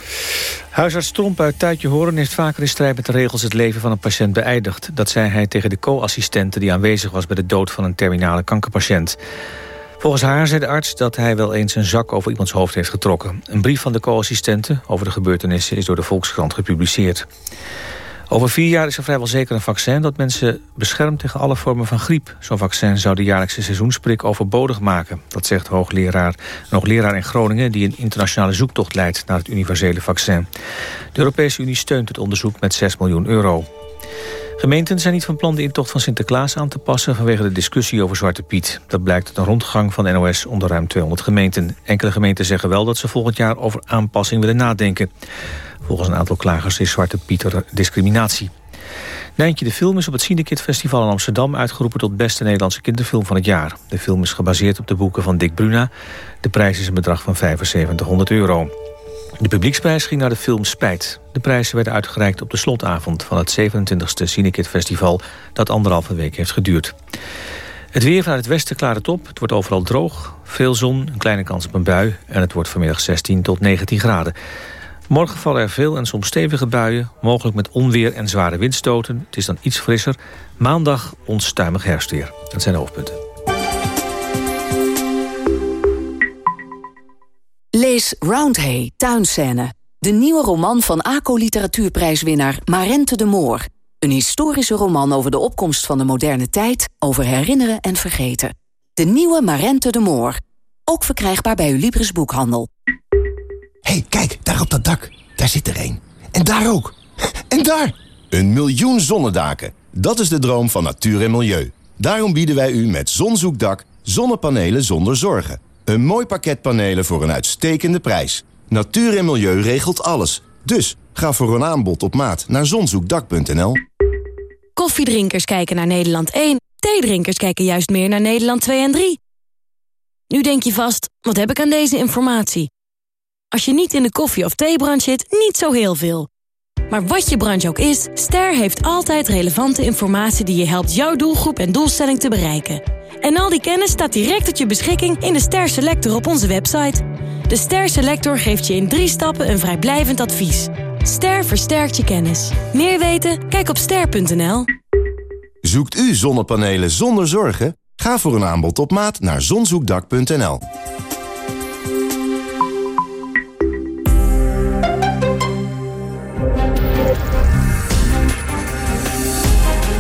S2: Huisarts Tromp uit Tuitje Horen heeft vaker in strijd met de regels het leven van een patiënt beëindigd. Dat zei hij tegen de co-assistente die aanwezig was bij de dood van een terminale kankerpatiënt. Volgens haar zei de arts dat hij wel eens een zak over iemands hoofd heeft getrokken. Een brief van de co-assistente over de gebeurtenissen is door de Volkskrant gepubliceerd. Over vier jaar is er vrijwel zeker een vaccin dat mensen beschermt tegen alle vormen van griep. Zo'n vaccin zou de jaarlijkse seizoensprik overbodig maken. Dat zegt hoogleraar, een hoogleraar in Groningen die een internationale zoektocht leidt naar het universele vaccin. De Europese Unie steunt het onderzoek met 6 miljoen euro. Gemeenten zijn niet van plan de intocht van Sinterklaas aan te passen... vanwege de discussie over Zwarte Piet. Dat blijkt uit een rondgang van NOS onder ruim 200 gemeenten. Enkele gemeenten zeggen wel dat ze volgend jaar over aanpassing willen nadenken. Volgens een aantal klagers is Zwarte Pieter discriminatie. Nijntje de Film is op het Cinekit Festival in Amsterdam... uitgeroepen tot beste Nederlandse kinderfilm van het jaar. De film is gebaseerd op de boeken van Dick Bruna. De prijs is een bedrag van 7500 euro. De publieksprijs ging naar de film Spijt. De prijzen werden uitgereikt op de slotavond van het 27e Cinekit Festival... dat anderhalve week heeft geduurd. Het weer vanuit het westen klaart het op. Het wordt overal droog, veel zon, een kleine kans op een bui... en het wordt vanmiddag 16 tot 19 graden. Morgen vallen er veel en soms stevige buien, mogelijk met onweer en zware windstoten. Het is dan iets frisser. Maandag onstuimig herfstweer. Dat zijn de hoofdpunten.
S25: Lees Roundhay, Tuinscène. De nieuwe roman van ACO literatuurprijswinnaar Marente de Moor. Een historische roman over de opkomst van de moderne tijd, over herinneren en vergeten. De nieuwe Marente de Moor. Ook verkrijgbaar bij uw Libris boekhandel
S26: hey, kijk, daar op dat dak. Daar zit er een. En daar ook. En daar! Een miljoen zonnedaken. Dat is de droom van natuur en milieu. Daarom bieden wij u met Zonzoekdak zonnepanelen zonder zorgen. Een mooi pakket panelen voor een uitstekende prijs. Natuur en milieu regelt alles. Dus ga voor een aanbod op maat naar zonzoekdak.nl.
S27: Koffiedrinkers kijken naar Nederland 1. Theedrinkers kijken juist meer naar Nederland 2 en 3. Nu denk je vast, wat heb ik aan deze informatie? Als je niet in de koffie- of theebrand zit, niet zo heel veel. Maar wat je branche ook is, Ster heeft altijd relevante informatie... die je helpt jouw doelgroep en doelstelling te bereiken. En al die kennis staat direct tot je beschikking in de Ster Selector op onze website. De Ster Selector geeft je in drie stappen een vrijblijvend advies. Ster versterkt je kennis. Meer weten? Kijk op ster.nl.
S26: Zoekt u zonnepanelen zonder zorgen? Ga voor een aanbod op maat naar zonzoekdak.nl.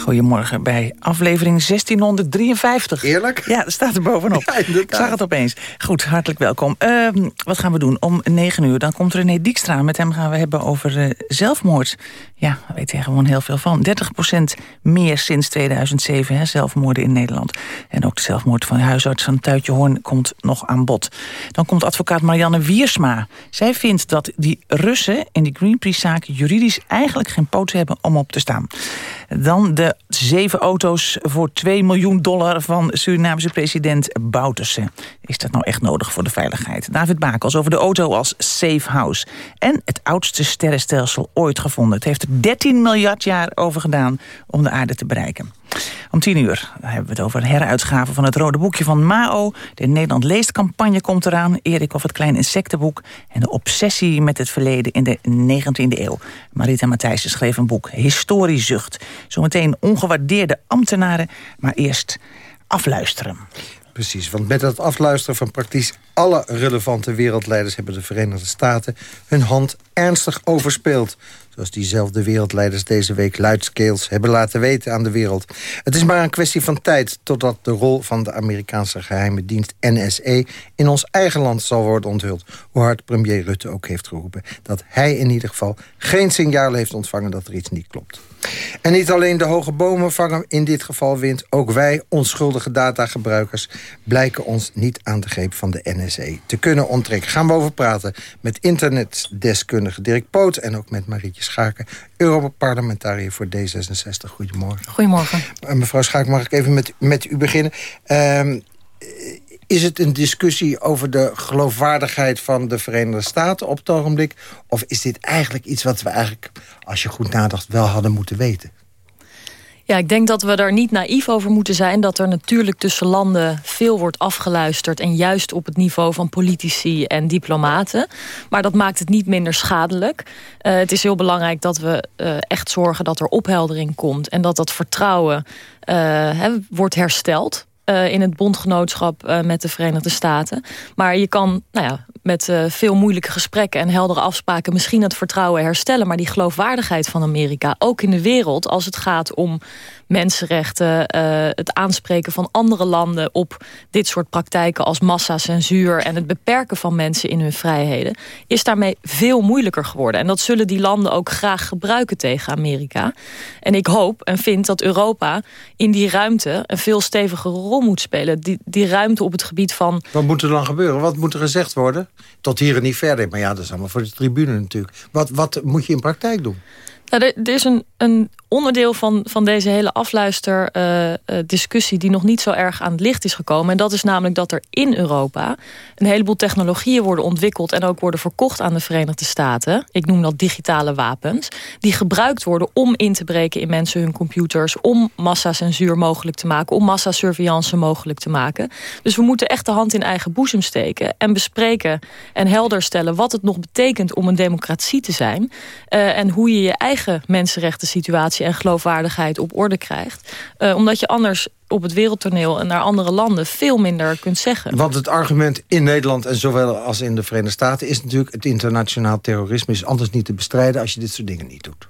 S28: Goedemorgen bij aflevering 1653.
S8: Eerlijk?
S28: Ja, dat staat er bovenop. [LAUGHS]
S8: Ja,
S28: ik zag het opeens. Goed, hartelijk welkom. Uh, wat gaan we doen? Om 9 uur, dan komt René Dijkstra. Met hem gaan we hebben over uh, zelfmoord. Ja, daar weet hij gewoon heel veel van. 30% meer sinds 2007, hè, zelfmoorden in Nederland. En ook de zelfmoord van huisarts van Tuitje Hoorn komt nog aan bod. Dan komt advocaat Marianne Wiersma. Zij vindt dat die Russen in die Greenpeace-zaak... juridisch eigenlijk geen poten hebben om op te staan. Dan de zeven auto's voor 2 miljoen dollar van Surinaamse president Bouterse. Is dat nou echt nodig voor de veiligheid? David Bakels over de auto als safe house. En het oudste sterrenstelsel ooit gevonden. Het heeft 13 miljard jaar over gedaan om de aarde te bereiken. Om tien uur hebben we het over heruitgave van het Rode Boekje van Mao. De Nederland Leest campagne komt eraan. Erik of het Klein Insectenboek. En de obsessie met het verleden in de 19e eeuw. Marita Matthijssen schreef een boek Historiezucht. Zometeen ongewaardeerde ambtenaren. Maar eerst afluisteren.
S8: Precies, want met het afluisteren van praktisch alle relevante wereldleiders... hebben de Verenigde Staten hun hand ernstig overspeeld. Zoals diezelfde wereldleiders deze week luidskeels hebben laten weten aan de wereld. Het is maar een kwestie van tijd totdat de rol van de Amerikaanse geheime dienst NSE in ons eigen land zal worden onthuld. Hoe hard premier Rutte ook heeft geroepen. Dat hij in ieder geval geen signaal heeft ontvangen dat er iets niet klopt. En niet alleen de hoge bomen vangen in dit geval wind. Ook wij, onschuldige datagebruikers, blijken ons niet aan de greep van de NSE te kunnen onttrekken. Gaan we over praten met internetdeskundige Dirk Poot... en ook met Marietje Schaken, Europarlementariër voor D66. Goedemorgen.
S28: Goedemorgen.
S8: Uh, mevrouw Schaken, mag ik even met, met u beginnen? Uh, is het een discussie over de geloofwaardigheid van de Verenigde Staten op het ogenblik? Of is dit eigenlijk iets wat we eigenlijk, als je goed nadacht, wel hadden moeten weten?
S29: Ja, ik denk dat we daar niet naïef over moeten zijn... dat er natuurlijk tussen landen veel wordt afgeluisterd... en juist op het niveau van politici en diplomaten. Maar dat maakt het niet minder schadelijk. Uh, het is heel belangrijk dat we uh, echt zorgen dat er opheldering komt... en dat dat vertrouwen he, wordt hersteld uh, in het bondgenootschap uh, met de Verenigde Staten. Maar je kan nou ja, met uh, veel moeilijke gesprekken en heldere afspraken... misschien het vertrouwen herstellen. Maar die geloofwaardigheid van Amerika, ook in de wereld... als het gaat om mensenrechten, het aanspreken van andere landen... op dit soort praktijken als massacensuur... en het beperken van mensen in hun vrijheden... is daarmee veel moeilijker geworden. En dat zullen die landen ook graag gebruiken tegen Amerika. En ik hoop en vind dat Europa in die ruimte... een veel stevigere rol moet spelen. Die, die ruimte op het gebied van...
S8: Wat moet er dan gebeuren? Wat moet er gezegd worden? Tot hier en niet verder. Maar ja, dat is allemaal voor de tribune natuurlijk. Wat, wat moet je in praktijk doen?
S29: Nou, er, is een, een onderdeel van, van deze hele afluisterdiscussie... Uh, die nog niet zo erg aan het licht is gekomen. En dat is namelijk dat er in Europa... een heleboel technologieën worden ontwikkeld... en ook worden verkocht aan de Verenigde Staten. Ik noem dat digitale wapens. Die gebruikt worden om in te breken in mensen hun computers... om massacensuur mogelijk te maken... om massasurveillance mogelijk te maken. Dus we moeten echt de hand in eigen boezem steken... en bespreken en helder stellen wat het nog betekent... om een democratie te zijn. Uh, en hoe je je eigen mensenrechten situatie en geloofwaardigheid op orde krijgt. Uh, omdat je anders op het wereldtoneel en naar andere landen veel minder kunt zeggen.
S8: Want het argument in Nederland en zowel als in de Verenigde Staten... is natuurlijk het internationaal terrorisme is anders niet te bestrijden... als je dit soort dingen niet doet.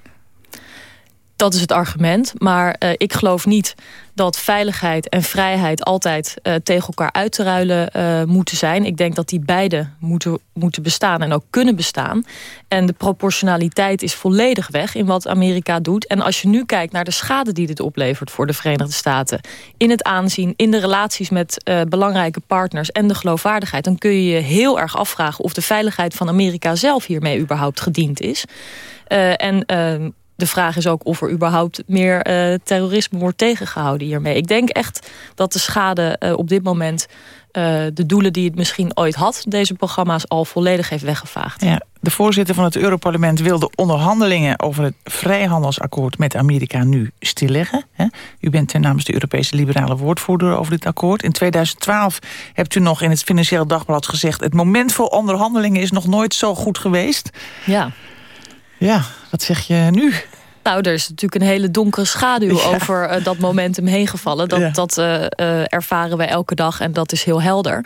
S29: Dat is het argument, maar uh, ik geloof niet dat veiligheid en vrijheid altijd uh, tegen elkaar uit te ruilen uh, moeten zijn. Ik denk dat die beide moeten, moeten bestaan en ook kunnen bestaan. En de proportionaliteit is volledig weg in wat Amerika doet. En als je nu kijkt naar de schade die dit oplevert voor de Verenigde Staten... in het aanzien, in de relaties met uh, belangrijke partners en de geloofwaardigheid... dan kun je je heel erg afvragen of de veiligheid van Amerika zelf hiermee überhaupt gediend is. en de vraag is ook of er überhaupt meer uh, terrorisme wordt tegengehouden hiermee. Ik denk echt dat de schade uh, op dit moment uh, de doelen die het misschien ooit had... deze programma's al volledig heeft weggevaagd.
S28: Ja, de voorzitter van het Europarlement wil de onderhandelingen... over het vrijhandelsakkoord met Amerika nu stilleggen. Hè? U bent namens de Europese liberale woordvoerder over dit akkoord. In 2012 hebt u nog in het Financieel Dagblad gezegd... het moment voor onderhandelingen is nog nooit zo goed geweest.
S29: Ja.
S28: Ja, wat zeg je nu?
S29: Nou, er is natuurlijk een hele donkere schaduw ja. over uh, dat momentum heen gevallen. Dat, ja. dat uh, uh, ervaren wij elke dag en dat is heel helder.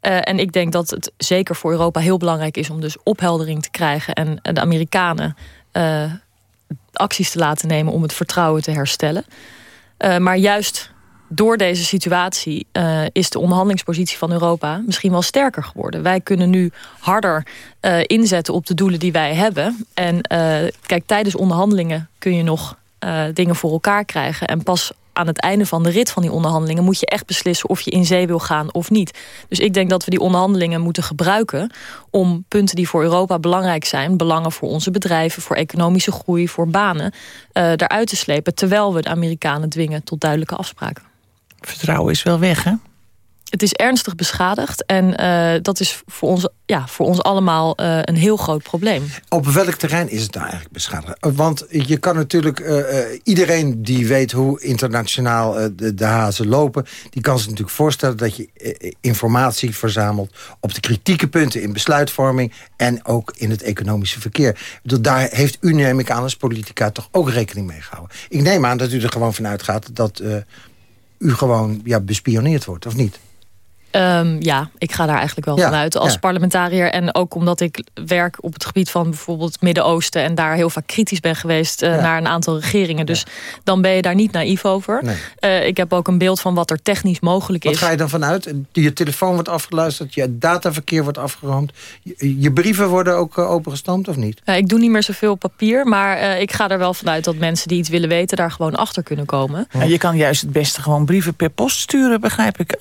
S29: en ik denk dat het zeker voor Europa heel belangrijk is... om dus opheldering te krijgen en de Amerikanen acties te laten nemen... om het vertrouwen te herstellen. maar juist door deze situatie uh, is de onderhandelingspositie van Europa misschien wel sterker geworden. Wij kunnen nu harder uh, inzetten op de doelen die wij hebben. En uh, kijk, tijdens onderhandelingen kun je nog dingen voor elkaar krijgen. En pas aan het einde van de rit van die onderhandelingen... moet je echt beslissen of je in zee wil gaan of niet. Dus ik denk dat we die onderhandelingen moeten gebruiken... om punten die voor Europa belangrijk zijn... belangen voor onze bedrijven, voor economische groei, voor banen... eruit te slepen, terwijl we de Amerikanen dwingen tot duidelijke afspraken.
S28: Vertrouwen is wel weg, hè?
S29: Het is ernstig beschadigd en uh, dat is voor ons, ja, voor ons allemaal uh, een heel groot probleem.
S8: Op welk terrein is het nou eigenlijk beschadigd? Want je kan natuurlijk, uh, iedereen die weet hoe internationaal de, de, hazen lopen... die kan zich natuurlijk voorstellen dat je informatie verzamelt... op de kritieke punten in besluitvorming en ook in het economische verkeer. Daar heeft u, neem ik aan, als politica toch ook rekening mee gehouden. Ik neem aan dat u er gewoon vanuit gaat dat u gewoon ja, bespioneerd wordt, of niet?
S29: Um, ja, ik ga daar eigenlijk wel
S8: Ja,
S29: vanuit als
S8: ja.
S29: parlementariër. En ook omdat ik werk op het gebied van bijvoorbeeld het Midden-Oosten... en daar heel vaak kritisch ben geweest eh,
S8: Ja.
S29: naar een aantal regeringen. Dus dan ben je daar niet naïef over.
S8: Nee.
S29: Eh, ik heb ook een beeld van wat er technisch mogelijk
S8: Wat
S29: is.
S8: ga je dan vanuit? Je telefoon wordt afgeluisterd, je dataverkeer wordt afgeroomd. Je, je brieven worden ook eh, opengestampt of niet?
S29: Ja, ik doe niet meer zoveel op papier, maar eh, ik ga er wel vanuit dat mensen die iets willen weten daar gewoon achter kunnen komen.
S28: En je kan juist het beste gewoon brieven per post sturen, begrijp ik.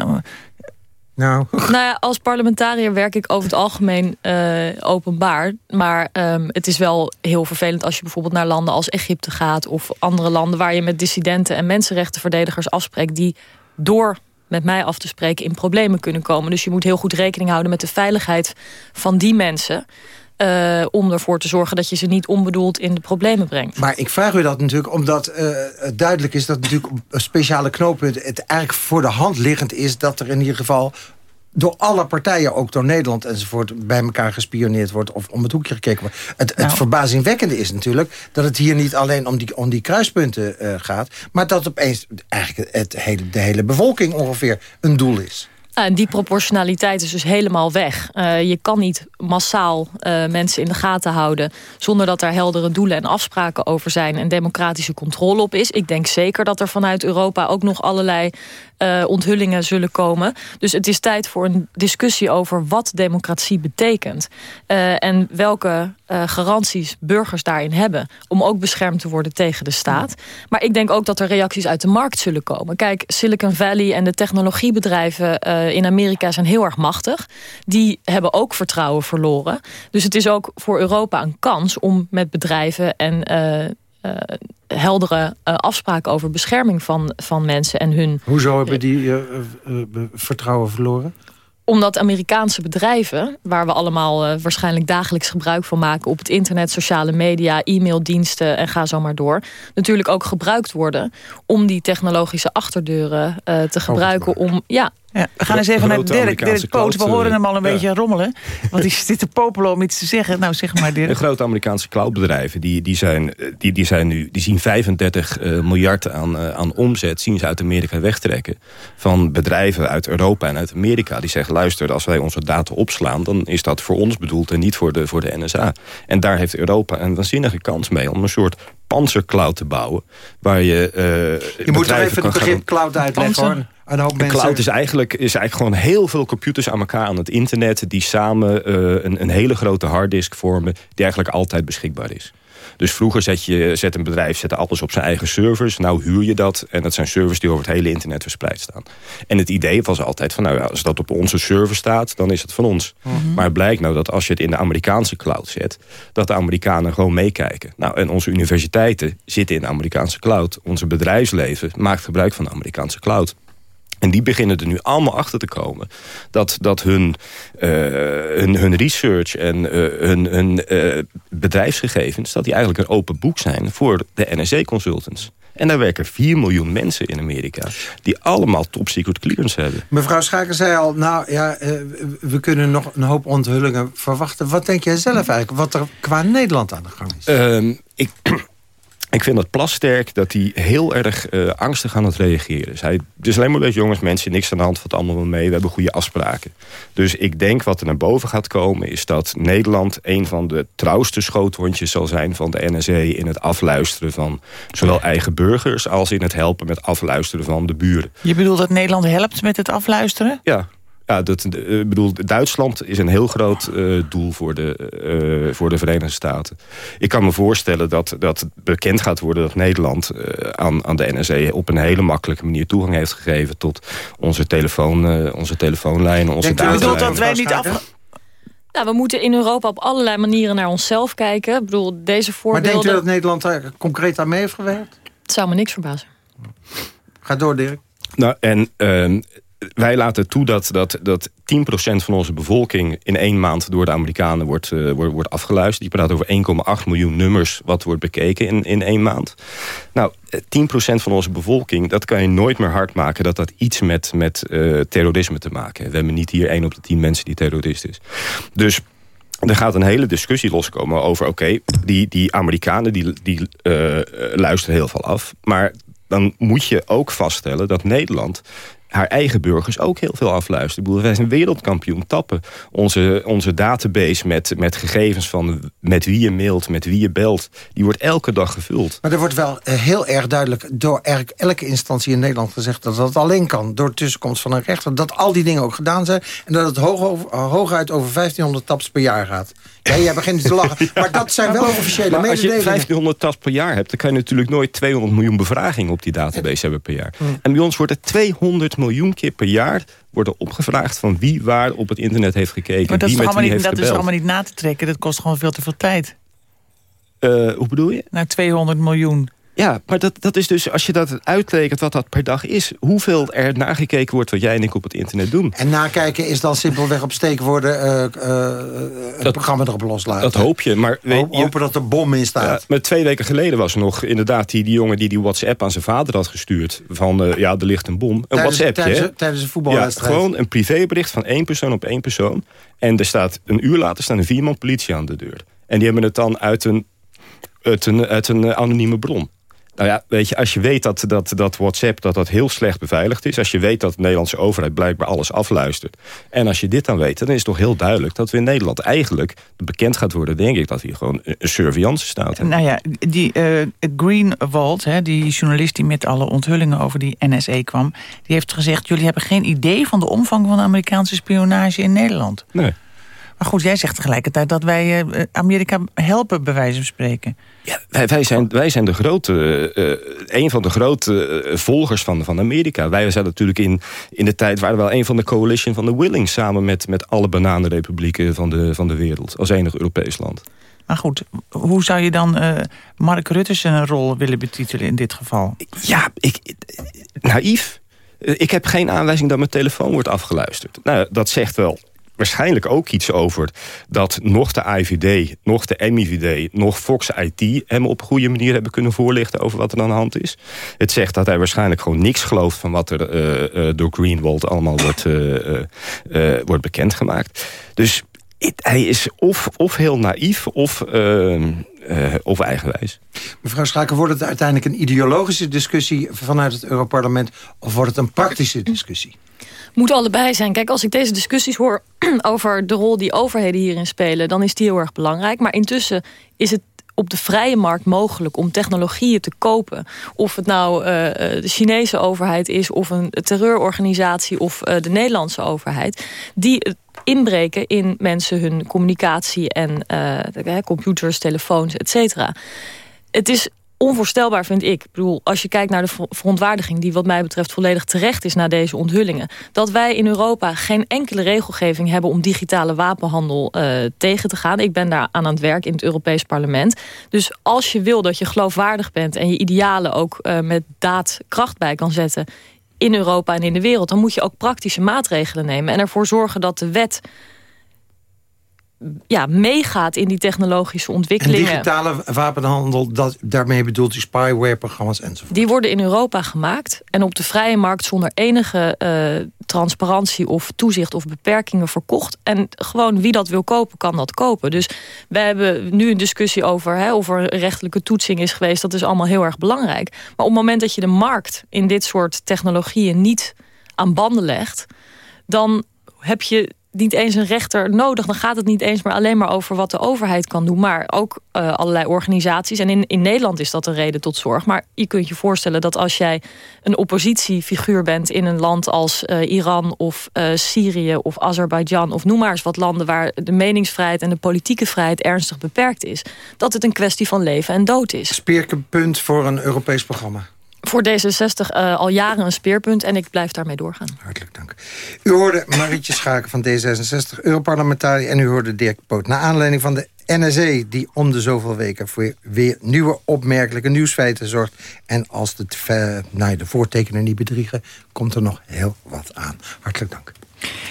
S8: Nou, [LAUGHS]
S29: Nou ja, als parlementariër werk ik over het algemeen eh, openbaar. Maar ehm, het is wel heel vervelend als je bijvoorbeeld naar landen als Egypte gaat... of andere landen waar je met dissidenten en mensenrechtenverdedigers afspreekt... die door met mij af te spreken in problemen kunnen komen. Dus je moet heel goed rekening houden met de veiligheid van die mensen... eh, om ervoor te zorgen dat je ze niet onbedoeld in de problemen brengt.
S8: Maar ik vraag u dat natuurlijk omdat het duidelijk is... dat natuurlijk op een speciale knooppunt het eigenlijk voor de hand liggend is... dat er in ieder geval door alle partijen, ook door Nederland enzovoort... bij elkaar gespioneerd wordt of om het hoekje gekeken wordt. Het, het
S28: Nou.
S8: verbazingwekkende is natuurlijk dat het hier niet alleen om die, om die kruispunten eh, gaat... maar dat opeens eigenlijk het hele, de hele bevolking ongeveer een doel is.
S29: En die proportionaliteit is dus helemaal weg. Eh, je kan niet massaal eh, mensen in de gaten houden... zonder dat er heldere doelen en afspraken over zijn... en democratische controle op is. Ik denk zeker dat er vanuit Europa ook nog allerlei eh, onthullingen zullen komen. Dus het is tijd voor een discussie over wat democratie betekent. Eh, en welke eh, garanties burgers daarin hebben... om ook beschermd te worden tegen de staat. Maar ik denk ook dat er reacties uit de markt zullen komen. Kijk, Silicon Valley en de technologiebedrijven in Amerika zijn heel erg machtig. Die hebben ook vertrouwen verloren. Dus het is ook voor Europa een kans om met bedrijven en... eh, heldere eh, afspraken over bescherming van, van mensen en hun
S8: Hoezo hebben die eh, eh, vertrouwen verloren?
S29: omdat Amerikaanse bedrijven, waar we allemaal waarschijnlijk dagelijks gebruik van maken op het internet, sociale media, e-maildiensten en ga zo maar door, natuurlijk ook gebruikt worden om die technologische achterdeuren te gebruiken om ja.
S28: Ja, we gaan eens even naar Dirk, Dirk Poot. We horen hem al een
S30: ja.
S28: beetje rommelen. Want die [LAUGHS] zit te popelen om iets te zeggen. Nou, zeg maar
S30: De
S28: Dirk.
S30: grote Amerikaanse cloudbedrijven die, die, zijn, eh, die, die, zijn nu, die zien 35 eh, miljard aan, eh, aan omzet zien ze uit Amerika wegtrekken. Van bedrijven uit Europa en uit Amerika. Die zeggen, luister, als wij onze data opslaan... dan is dat voor ons bedoeld en niet voor de, voor de NSA. En daar heeft Europa een waanzinnige kans mee... om een soort panzercloud te bouwen. Waar je, eh
S8: Je moet even het begrip
S30: gaan-
S8: cloud uitleggen hoor. Een hoop
S30: een
S8: mensen...
S30: cloud is eigenlijk, is eigenlijk gewoon heel veel computers aan elkaar aan het internet... die samen eh, een, een hele grote harddisk vormen... die eigenlijk altijd beschikbaar is. Dus vroeger zet, je, zet een bedrijf zet alles op zijn eigen servers. Nou huur je dat. En dat zijn servers die over het hele internet verspreid staan. En het idee was altijd van... nou ja, als dat op onze server staat, dan is het van ons. Maar het blijkt nou dat als je het in de Amerikaanse cloud zet... dat de Amerikanen gewoon meekijken. Nou, en onze universiteiten zitten in de Amerikaanse cloud. Onze bedrijfsleven maakt gebruik van de Amerikaanse cloud. En die beginnen er nu allemaal achter te komen... dat, dat hun, eh, hun, hun research en eh, hun, hun eh, bedrijfsgegevens... dat die eigenlijk een open boek zijn voor de NSC-consultants. En daar werken 4 miljoen mensen in Amerika... die allemaal top-secret clearance hebben.
S8: Mevrouw Schaker zei al, nou ja, we kunnen nog een hoop onthullingen verwachten. Wat denk jij zelf eigenlijk, wat er qua Nederland aan de gang is?
S30: Ehm, ik, ik vind dat Plasterk dat hij heel erg eh, angstig aan het reageren is. Hij, het is alleen maar beetje jongens, mensen, niks aan de hand, valt allemaal wel mee. We hebben goede afspraken. Dus ik denk wat er naar boven gaat komen... is dat Nederland een van de trouwste schoothondjes zal zijn van de NSA... in het afluisteren van zowel eigen burgers... als in het helpen met afluisteren van de buren.
S28: Je bedoelt dat Nederland helpt met het afluisteren?
S30: Ja, ja dat, eh, ik bedoel, Duitsland is een heel groot eh, doel voor de, eh, voor de Verenigde Staten. Ik kan me voorstellen dat, dat bekend gaat worden dat Nederland eh, aan, aan de NSA op een hele makkelijke manier toegang heeft gegeven tot onze, telefoon, eh, onze telefoonlijnen, onze
S8: Denkt u dat-
S30: datalijnen.
S28: dat wij niet af...
S29: Nou, we moeten in Europa op allerlei manieren naar onszelf kijken. Ik bedoel, deze
S8: Maar
S29: voorbeelden...
S8: denkt u dat Nederland daar concreet aan mee heeft gewerkt?
S29: Het zou me niks verbazen.
S8: Ga door, Dirk.
S30: Nou, en ehm, wij laten toe dat, dat, dat 10% van onze bevolking in één maand door de Amerikanen wordt, eh, wordt, wordt afgeluisterd. Die praat over 1,8 miljoen nummers wat wordt bekeken in, in één maand. Nou, eh, 10% van onze bevolking, dat kan je nooit meer hard maken... dat dat iets met, met eh, terrorisme te maken heeft. We hebben niet hier één op de 10 mensen die terrorist is. Dus er gaat een hele discussie loskomen over... oké, die, die Amerikanen die, die eh, luisteren heel veel af... maar dan moet je ook vaststellen dat Nederland haar eigen burgers ook heel veel afluistert. Ik wij zijn wereldkampioen tappen. Onze, onze database met, met gegevens van met wie je mailt, met wie je belt... die wordt elke dag gevuld.
S8: Maar er wordt wel eh, heel erg duidelijk door elke instantie in Nederland gezegd... dat dat alleen kan door tussenkomst van een rechter. Dat al die dingen ook gedaan zijn. En dat het hoog hooguit over 1500 taps per jaar gaat. Ja, jij begint te lachen. [LAUGHS] Maar dat zijn wel officiële maar
S30: Als je 1500 taps per jaar hebt... dan kan je natuurlijk nooit 200 miljoen bevragingen op die database hebben per jaar. En bij ons wordt er 200 miljoen keer per jaar wordt er opgevraagd van wie waar op het internet heeft gekeken.
S28: Maar dat,
S30: wie
S28: is,
S30: met
S28: niet,
S30: heeft
S28: dat
S30: gebeld.
S28: is allemaal niet na te trekken. Dat kost gewoon veel te veel tijd.
S30: Uh, hoe bedoel je?
S28: Nou, 200 miljoen.
S30: Ja, maar dat, dat is dus, als je dat uitrekent wat dat per dag is... hoeveel er nagekeken wordt wat jij en ik op het internet doen.
S8: En nakijken is dan simpelweg op steekwoorden uh, uh, het programma erop loslaten.
S30: Dat hoop je. Maar
S8: je, hopen dat er bom in staat.
S30: Ja, maar twee weken geleden was er nog inderdaad die, die jongen... die die WhatsApp aan zijn vader had gestuurd. Van, uh, ja, er ligt een bom. Een
S8: tijdens,
S30: WhatsApp,
S8: tijdens, tijdens een voetbalwedstrijd.
S30: Ja, gewoon een privébericht van één persoon op één persoon. En er staat een uur later staan er vier man politie aan de deur. En die hebben het dan uit een, uit een, uit een anonieme bron. Nou ja, weet je, als je weet dat, dat, dat WhatsApp dat dat heel slecht beveiligd is... als je weet dat de Nederlandse overheid blijkbaar alles afluistert... en als je dit dan weet, dan is het toch heel duidelijk... dat we in Nederland eigenlijk bekend gaat worden... denk ik, dat hier gewoon een surveillance staat.
S28: Nou ja, die uh, Greenwald, hè, die journalist die met alle onthullingen over die NSA kwam... die heeft gezegd, jullie hebben geen idee van de omvang van de Amerikaanse spionage in Nederland.
S30: Nee.
S28: Maar goed, jij zegt tegelijkertijd dat wij uh, Amerika helpen, bij wijze van spreken.
S30: Ja, wij, wij, zijn, wij zijn de grote, uh, een van de grote volgers van, van Amerika. Wij zijn natuurlijk in, in de tijd... waren wel een van de coalition van de Willings... samen met, met alle bananenrepublieken van de, van de wereld. Als enig Europees land.
S28: Maar goed, hoe zou je dan uh, Mark Rutte zijn rol willen betitelen in dit geval?
S30: Ja, ik, naïef. Ik heb geen aanwijzing dat mijn telefoon wordt afgeluisterd. Nou, dat zegt wel waarschijnlijk ook iets over dat nog de IVD, nog de MIVD, nog Fox IT hem op goede manier hebben kunnen voorlichten over wat er aan de hand is. Het zegt dat hij waarschijnlijk gewoon niks gelooft van wat er uh, uh, door Greenwald allemaal wordt, uh, wordt bekendgemaakt. Dus hij is of, of heel naïef of, of eigenwijs.
S8: Mevrouw Schaken, wordt het uiteindelijk een ideologische discussie vanuit het Europarlement of wordt het een praktische discussie?
S29: Moet allebei zijn. Kijk, als ik deze discussies hoor [CLEARS THROAT] over de rol die overheden hierin spelen... dan is die heel erg belangrijk. Maar intussen is het op de vrije markt mogelijk om technologieën te kopen. Of het nou uh, de Chinese overheid is... of een terreurorganisatie of uh, de Nederlandse overheid... die inbreken in mensen hun communicatie en computers, telefoons, et cetera. Het is onvoorstelbaar vind ik. Ik bedoel, als je kijkt naar de verontwaardiging... die wat mij betreft volledig terecht is na deze onthullingen... dat wij in Europa geen enkele regelgeving hebben... om digitale wapenhandel uh, tegen te gaan. Ik ben daar aan het werk in het Europees Parlement. Dus als je wil dat je geloofwaardig bent... en je idealen ook uh, met daad kracht bij kan zetten in Europa en in de wereld... dan moet je ook praktische maatregelen nemen... en ervoor zorgen dat de wet ja, meegaat in die technologische ontwikkelingen.
S8: En digitale wapenhandel, dat, daarmee bedoelt u spyware-programma's enzovoort?
S29: Die worden in Europa gemaakt en op de vrije markt zonder enige uh, transparantie of toezicht of beperkingen verkocht. En gewoon wie dat wil kopen, kan dat kopen. Dus we hebben nu een discussie over hè, of er rechtelijke toetsing is geweest. Dat is allemaal heel erg belangrijk. Maar op het moment dat je de markt in dit soort technologieën niet aan banden legt... dan heb je niet eens een rechter nodig. Dan gaat het niet eens maar alleen maar over wat de overheid kan doen. Maar ook uh, allerlei organisaties. En in, in Nederland is dat een reden tot zorg. Maar je kunt je voorstellen dat als jij een oppositiefiguur bent... in een land als uh, Iran of uh, Syrië of Azerbeidzjan... of noem maar eens wat landen waar de meningsvrijheid... en de politieke vrijheid ernstig beperkt is... dat het een kwestie van leven en dood is.
S8: Speerpunt voor een Europees programma
S29: voor D66 uh, al jaren een speerpunt en ik blijf daarmee doorgaan.
S8: Hartelijk dank. U hoorde Marietje Schaken van D66, Europarlementariër... en u hoorde Dirk Poot. Naar aanleiding van de NSE, die om de zoveel weken... voor weer nieuwe opmerkelijke nieuwsfeiten zorgt. En als de, nou, de voortekenen niet bedriegen, komt er nog heel wat aan. Hartelijk dank.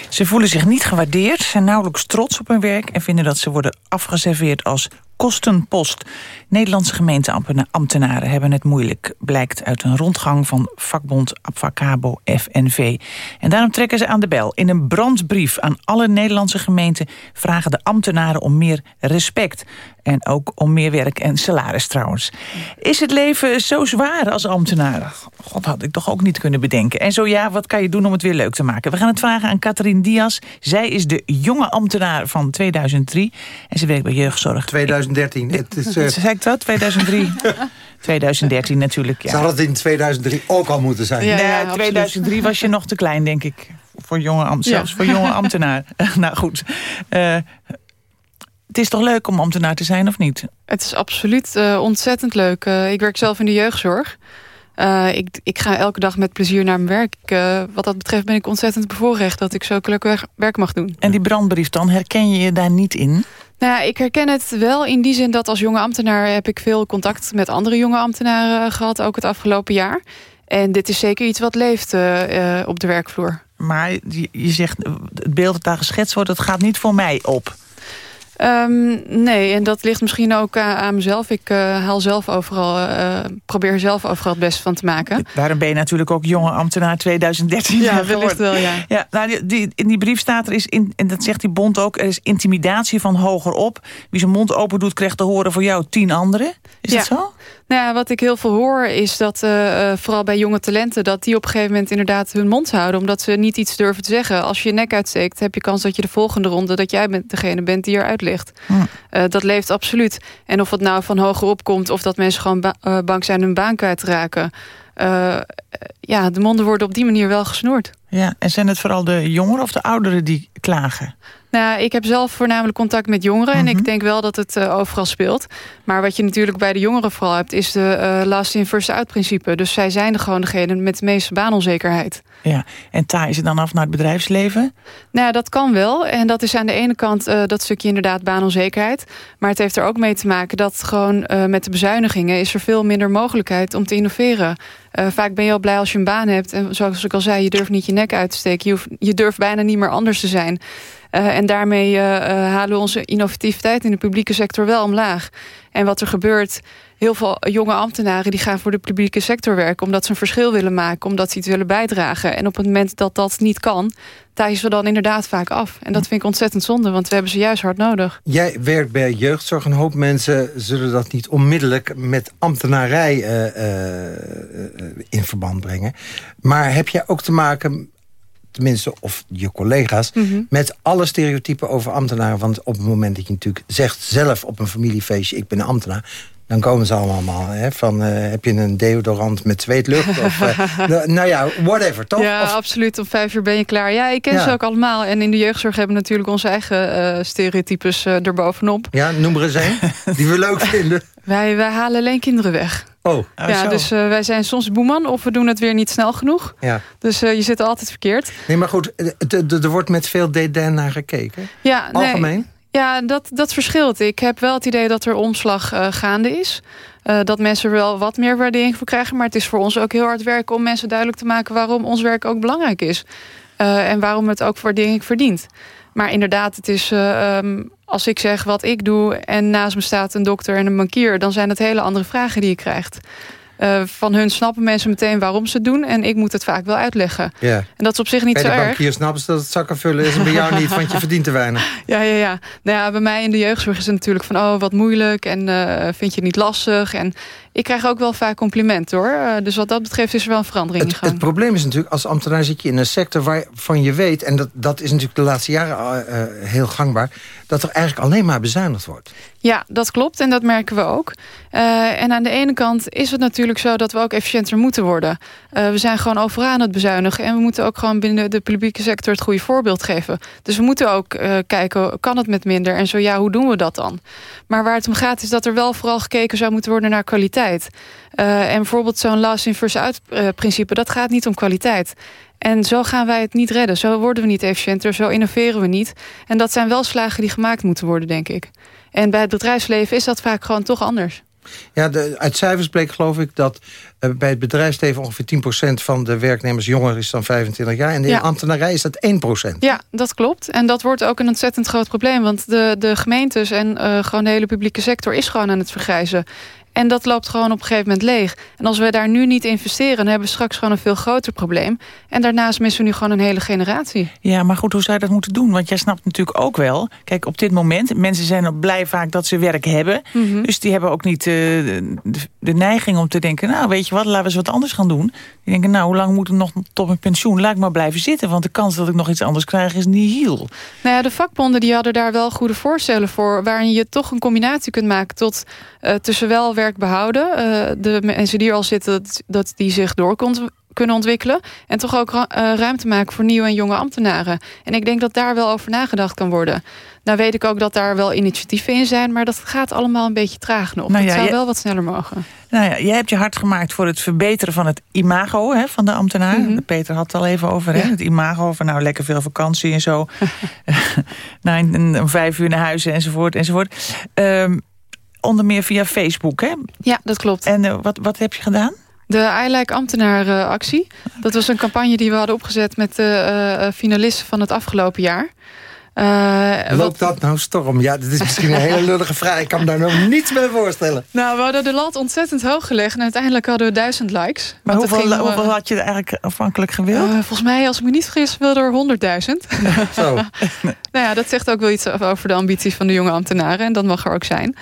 S28: Ze voelen zich niet gewaardeerd, zijn nauwelijks trots op hun werk... en vinden dat ze worden afgeserveerd als kostenpost. Nederlandse gemeenteambtenaren hebben het moeilijk... blijkt uit een rondgang van vakbond Abfacabo FNV. En daarom trekken ze aan de bel. In een brandbrief aan alle Nederlandse gemeenten... vragen de ambtenaren om meer respect. En ook om meer werk en salaris trouwens. Is het leven zo zwaar als ambtenaar? God, had ik toch ook niet kunnen bedenken. En zo ja, wat kan je doen om het weer leuk te maken? We gaan het vragen aan Catherine Diaz. Zij is de jonge ambtenaar van 2003. En ze werkt bij jeugdzorg.
S8: 2013. Het is, [LAUGHS] uh...
S28: Ik dat? 2003? 2013 [LAUGHS] natuurlijk, ja.
S8: Zou dat in 2003 ook al moeten zijn?
S28: Ja, ja, 2003 was je nog te klein, denk ik. Voor jonge, zelfs voor jonge [LAUGHS] ambtenaar. [LAUGHS] nou goed. Uh, het is toch leuk om ambtenaar te zijn, of niet?
S31: Het is absoluut uh, ontzettend leuk. Uh, ik werk zelf in de jeugdzorg. Uh, ik, ik ga elke dag met plezier naar mijn werk. Ik, wat dat betreft ben ik ontzettend bevoorrecht... dat ik zo leuk werk mag doen.
S28: En die brandbrief dan, herken je je daar niet in?
S31: Nou ik herken het wel in die zin dat als jonge ambtenaar... heb ik veel contact met andere jonge ambtenaren gehad, ook het afgelopen jaar. En dit is zeker iets wat leeft op de werkvloer.
S28: Maar je, je zegt, het beeld dat daar geschetst wordt... dat gaat niet voor mij op.
S31: Um, nee, en dat ligt misschien ook aan, aan mezelf. Ik uh, haal zelf overal, uh, probeer zelf overal het beste van te maken.
S28: Daarom ben je natuurlijk ook jonge ambtenaar 2013
S31: Ja, wellicht wel, ja.
S28: ja nou, die, die, in die brief staat er, is in, en dat zegt die bond ook... er is intimidatie van hogerop. Wie zijn mond open doet, krijgt te horen voor jou tien anderen. Is
S31: ja.
S28: dat zo?
S31: Nou ja, wat ik heel veel hoor is dat uh, vooral bij jonge talenten... dat die op een gegeven moment inderdaad hun mond houden... omdat ze niet iets durven te zeggen. Als je je nek uitsteekt, heb je kans dat je de volgende ronde... dat jij degene bent die eruit ligt. Hm. Uh, dat leeft absoluut. En of het nou van hogerop komt... of dat mensen gewoon ba uh, bang zijn hun baan kwijt te raken... ja, de monden worden op die manier wel gesnoerd.
S28: Ja, en zijn het vooral de jongeren of de ouderen die klagen?
S31: Nou, ik heb zelf voornamelijk contact met jongeren. Mm -hmm. En ik denk wel dat het uh, overal speelt. Maar wat je natuurlijk bij de jongeren vooral hebt... is de uh, last in first out principe. Dus zij zijn de gewoon degene met de meeste baanonzekerheid.
S28: Ja, en taai ze dan af naar het bedrijfsleven?
S31: Nou, dat kan wel. En dat is aan de ene kant uh, dat stukje inderdaad baanonzekerheid. Maar het heeft er ook mee te maken dat gewoon met de bezuinigingen... is er veel minder mogelijkheid om te innoveren. vaak ben je al blij als je een baan hebt. En zoals ik al zei, je durft niet je nek uit te steken. Je, je durft bijna niet meer anders te zijn. En daarmee halen we onze innovativiteit in de publieke sector wel omlaag. En wat er gebeurt, heel veel jonge ambtenaren... die gaan voor de publieke sector werken... omdat ze een verschil willen maken, omdat ze iets willen bijdragen. En op het moment dat dat niet kan... tijden ze dan inderdaad vaak af. En dat vind ik ontzettend zonde, want we hebben ze juist hard nodig.
S8: Jij werkt bij jeugdzorg. Een hoop mensen zullen dat niet onmiddellijk met ambtenarij in verband brengen. Maar heb jij ook te maken tenminste, of je collega's... Mm -hmm. met alle stereotypen over ambtenaren. Want op het moment dat je natuurlijk zegt zelf op een familiefeestje... ik ben een ambtenaar, dan komen ze allemaal hè, van... Uh, heb je een deodorant met zweetlucht? of, uh, [LAUGHS] nou, nou ja, whatever, toch?
S31: Ja,
S8: of...
S31: absoluut. Om vijf uur ben je klaar. Ja, ik ken ja. ze ook allemaal. En in de jeugdzorg hebben we natuurlijk onze eigen uh, stereotypes erbovenop.
S8: Ja, noem er eens een die we leuk vinden. [LAUGHS]
S31: Wij, wij halen alleen kinderen weg.
S8: Oh,
S31: ja,
S8: zo.
S31: dus uh, wij zijn soms boeman of we doen het weer niet snel genoeg.
S8: Ja.
S31: Dus uh, je zit altijd verkeerd.
S8: Nee, maar goed, er wordt met veel dédain naar gekeken.
S31: Ja,
S8: Algemeen?
S31: Nee. Ja, dat, dat verschilt. Ik heb wel het idee dat er omslag uh, gaande is. Uh, dat mensen er wel wat meer waardering voor krijgen. Maar het is voor ons ook heel hard werken om mensen duidelijk te maken... waarom ons werk ook belangrijk is. Uh, en waarom het ook waardering verdient. Maar inderdaad, het is, um, als ik zeg wat ik doe... en naast me staat een dokter en een bankier... dan zijn het hele andere vragen die je krijgt. Uh, van hun snappen mensen meteen waarom ze het doen... en ik moet het vaak wel uitleggen.
S8: Ja.
S31: En dat is op zich niet
S8: bij
S31: zo erg.
S8: Bij de bankier snappen ze dat het zakken vullen is... en bij jou niet, want je verdient te weinig. [LAUGHS]
S31: Ja, ja, ja. Nou ja, bij mij in de jeugdzorg is het natuurlijk van... oh, wat moeilijk en uh, vind je het niet lastig... En ik krijg ook wel vaak complimenten hoor. Uh, dus wat dat betreft is er wel een verandering
S8: het,
S31: in gang.
S8: Het probleem is natuurlijk, als ambtenaar zit je in een sector waarvan je weet... en dat, dat is natuurlijk de laatste jaren uh, heel gangbaar... dat er eigenlijk alleen maar bezuinigd wordt.
S31: Ja, dat klopt en dat merken we ook. En aan de ene kant is het natuurlijk zo dat we ook efficiënter moeten worden. We zijn gewoon overal aan het bezuinigen... en we moeten ook gewoon binnen de publieke sector het goede voorbeeld geven. Dus we moeten ook kijken, kan het met minder? En zo ja, hoe doen we dat dan? Maar waar het om gaat is dat er wel vooral gekeken zou moeten worden naar kwaliteit. Uh, en bijvoorbeeld zo'n last in first out uh, principe, dat gaat niet om kwaliteit. En zo gaan wij het niet redden. Zo worden we niet efficiënter, zo innoveren we niet. En dat zijn wel slagen die gemaakt moeten worden, denk ik. En bij het bedrijfsleven is dat vaak gewoon toch anders.
S8: Ja, de, uit cijfers bleek geloof ik dat uh, bij het bedrijfsleven ongeveer 10% van de werknemers jonger is dan 25 jaar. En in
S31: Ja.
S8: de ambtenarij is dat 1%.
S31: Ja, dat klopt. En dat wordt ook een ontzettend groot probleem. Want de, de gemeentes en eh, gewoon de hele publieke sector is gewoon aan het vergrijzen. En dat loopt gewoon op een gegeven moment leeg. En als we daar nu niet investeren... dan hebben we straks gewoon een veel groter probleem. En daarnaast missen we nu gewoon een hele generatie.
S28: Ja, maar goed, hoe zou je dat moeten doen? Want jij snapt natuurlijk ook wel... Kijk, op dit moment, mensen zijn ook blij vaak dat ze werk hebben.
S31: Mhm.
S28: Dus die hebben ook niet eh, de, de neiging om te denken... nou, weet je wat, laten we eens wat anders gaan doen. Die denken, nou, hoe lang moet ik nog tot mijn pensioen? Laat ik maar blijven zitten, want de kans dat ik nog iets anders krijg is nihil.
S31: Nou ja, de vakbonden die hadden daar wel goede voorstellen voor... waarin je toch een combinatie kunt maken tot, eh, tussen wel werk behouden... eh, de mensen die er al zitten, dat, dat die zich door kunnen ontwikkelen... en toch ook eh, ruimte maken voor nieuwe en jonge ambtenaren. En ik denk dat daar wel over nagedacht kan worden. Nou weet ik ook dat daar wel initiatieven in zijn... maar dat gaat allemaal een beetje traag nog.
S28: Nou
S31: dat
S28: ja,
S31: zou
S28: je-
S31: wel wat sneller mogen.
S28: Nou ja, jij hebt je hard gemaakt voor het verbeteren van het imago hè, van de ambtenaar. Peter had het al even over, hè,
S31: Ja.
S28: het imago van nou lekker veel vakantie en zo. nou, en, en om vijf uur naar huis enzovoort enzovoort. Ehm, onder meer via Facebook, hè?
S31: Ja, dat klopt.
S28: En eh, wat, wat heb je gedaan?
S31: De I Like Ambtenaar eh, actie. Dat was een campagne die we hadden opgezet met de eh, eh, finalisten van het afgelopen jaar. Eh,
S8: Loopt dat nou storm? Ja, dat is misschien een hele lullige vraag. Ik kan me daar nog niets bij voorstellen.
S31: Nou, we hadden de lat ontzettend hoog gelegd. En uiteindelijk hadden we duizend likes.
S28: Maar hoeveel,
S31: ging
S28: hoeveel had je er eigenlijk afhankelijk gewild?
S31: eh, volgens mij, als ik me niet vergis, wilde er 100.000. [LAUGHS] [LAUGHS]
S8: Zo.
S31: nou ja, dat zegt ook wel iets over de ambities van de jonge ambtenaren. En dat mag er ook zijn.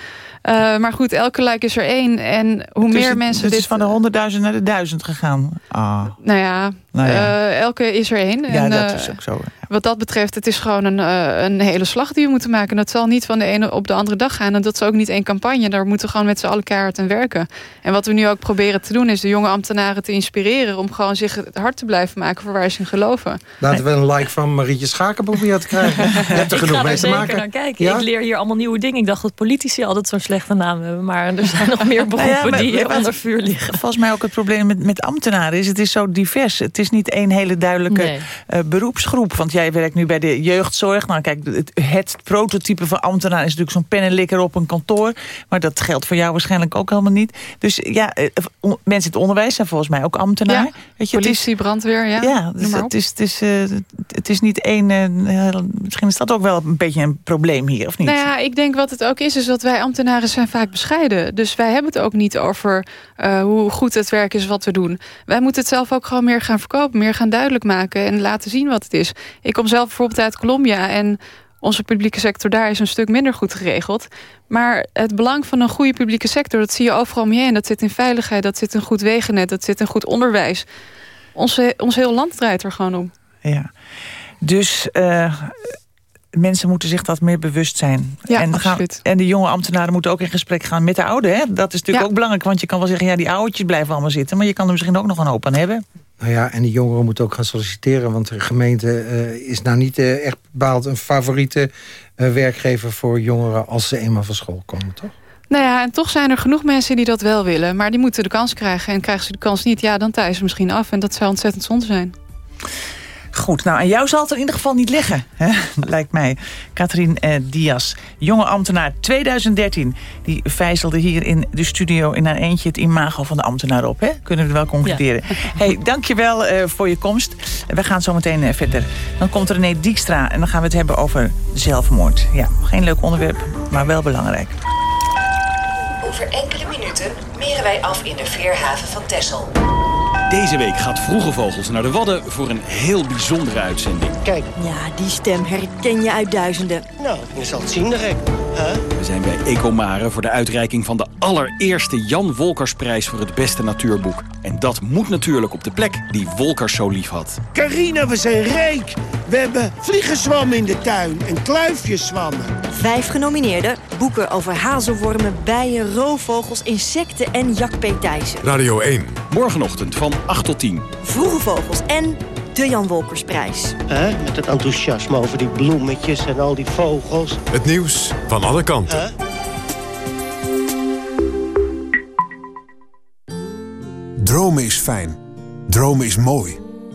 S31: Eh, maar goed, elke like is er één. En hoe
S28: Dus
S31: meer
S28: het-
S31: mensen
S28: het
S31: dit...
S28: is van de honderdduizend naar de duizend gegaan. Ah.
S31: Nou ja,
S28: Nou ja.
S31: eh, elke is er één.
S28: Ja,
S31: En,
S28: dat
S31: eh,
S28: is ook zo.
S31: Wat dat betreft, het is gewoon een, eh, een hele slag die we moeten maken. En dat zal niet van de ene op de andere dag gaan. En dat is ook niet één campagne. Daar moeten we gewoon met z'n allen keihard aan werken. En wat we nu ook proberen te doen... is de jonge ambtenaren te inspireren... om gewoon zich het hard te blijven maken voor waar ze in geloven.
S8: Laten we een like van Marietje Schaken proberen te krijgen. [LAUGHS] Je hebt er genoeg
S29: ga
S8: mee
S29: er
S8: te
S29: zeker
S8: maken.
S29: naar kijken.
S8: Ja?
S29: Ik leer hier allemaal nieuwe dingen. Ik dacht dat politici altijd zo'n slechte naam hebben. Maar er zijn nog meer [LAUGHS] beroepen
S28: Nou ja, maar-
S29: die
S28: wat-
S29: onder vuur liggen.
S28: Volgens mij ook het probleem met, met ambtenaren is... het is zo divers. Het is niet één hele duidelijke
S29: Nee.
S28: eh, beroepsgroep. Want jij werkt nu bij de jeugdzorg. Nou kijk, het, het prototype van ambtenaar... is natuurlijk zo'n pennenlikker op een kantoor. Maar dat geldt voor jou waarschijnlijk ook helemaal niet. Dus ja, eh, mensen in het onderwijs zijn volgens mij ook ambtenaar.
S31: Ja,
S28: Weet je, het is-
S31: Politie, brandweer, ja.
S28: Ja, dus het, is, het, is, eh, het is niet één... eh, misschien is dat ook wel een beetje een probleem hier, of niet?
S31: Nou ja, ik denk wat het ook is, is dat wij ambtenaren zijn vaak bescheiden. Dus wij hebben het ook niet over hoe goed het werk is wat we doen. Wij moeten het zelf ook gewoon meer gaan verkopen, meer gaan duidelijk maken en laten zien wat het is. Ik kom zelf bijvoorbeeld uit Colombia en onze publieke sector daar is een stuk minder goed geregeld. Maar het belang van een goede publieke sector, dat zie je overal om je heen. Dat zit in veiligheid, dat zit in goed wegennet, dat zit in goed onderwijs. Ons, ons heel land draait er gewoon om.
S28: Ja. Dus eh, mensen moeten zich dat meer bewust zijn.
S31: Ja,
S28: en, en de jonge ambtenaren moeten ook in gesprek gaan met de oude. Hè? Dat is natuurlijk
S31: Ja.
S28: ook belangrijk. Want je kan wel zeggen, ja, die oudjes blijven allemaal zitten. Maar je kan er misschien ook nog een hoop aan hebben.
S8: Nou ja, en die jongeren moeten ook gaan solliciteren. Want de gemeente eh, is nou niet eh, echt bepaald een favoriete eh, werkgever voor jongeren... als ze eenmaal van school komen, toch?
S31: Nou ja, en toch zijn er genoeg mensen die dat wel willen. Maar die moeten de kans krijgen. En krijgen ze de kans niet, ja, dan thuis misschien af. En dat zou ontzettend zonde zijn.
S28: Goed, nou, aan jou zal het in ieder geval niet liggen, hè? [LAUGHS] lijkt mij. Katrien eh, Diaz, jonge ambtenaar 2013... die vijzelde hier in de studio in haar eentje het imago van de ambtenaar op. Hè? Kunnen we wel concluderen. [LAUGHS] Hey, dankjewel eh voor je komst. We gaan zo meteen eh, verder. Dan komt René Dijkstra en dan gaan we het hebben over zelfmoord. Ja, geen leuk onderwerp, maar wel belangrijk.
S32: Over enkele minuten meren wij af in de veerhaven van Texel.
S33: Deze week gaat Vroege Vogels naar de Wadden voor een heel bijzondere uitzending.
S34: Kijk. Ja, die stem herken je uit duizenden.
S33: Nou, je zal het zien direct. We zijn bij Ecomare voor de uitreiking van de allereerste Jan Wolkersprijs voor het beste natuurboek. En dat moet natuurlijk op de plek die Wolkers zo lief had.
S35: Carina, we zijn rijk. We hebben vliegenzwammen in de tuin en kluifjeszwammen.
S34: Vijf genomineerden. Boeken over hazelwormen, bijen, roofvogels, insecten en jakpeetijzen.
S1: Radio 1.
S33: Morgenochtend van 8 tot 10.
S34: Vroege vogels en de Jan Wolkersprijs.
S35: Hè? Met het enthousiasme over die bloemetjes en al die vogels.
S1: Het nieuws van alle kanten.
S36: Dromen is fijn. Dromen is mooi.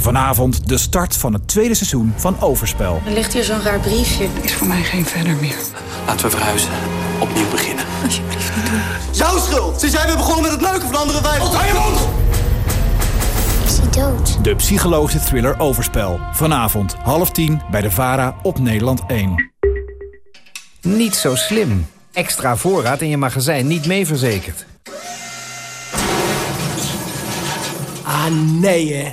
S33: Vanavond de start van het tweede seizoen van Overspel.
S23: Er ligt hier zo'n raar briefje. Is voor mij geen verder meer.
S9: Laten we verhuizen. Opnieuw beginnen.
S23: Alsjeblieft niet doen.
S9: Jouw schuld! Sinds jij bent begonnen met het neuken van andere wijven. Wat je mond!
S33: Is hij dood? De psychologische thriller Overspel. Vanavond half tien bij de VARA op Nederland 1.
S37: Niet zo slim. Extra voorraad in je magazijn niet mee verzekerd.
S38: Ah, nee hè.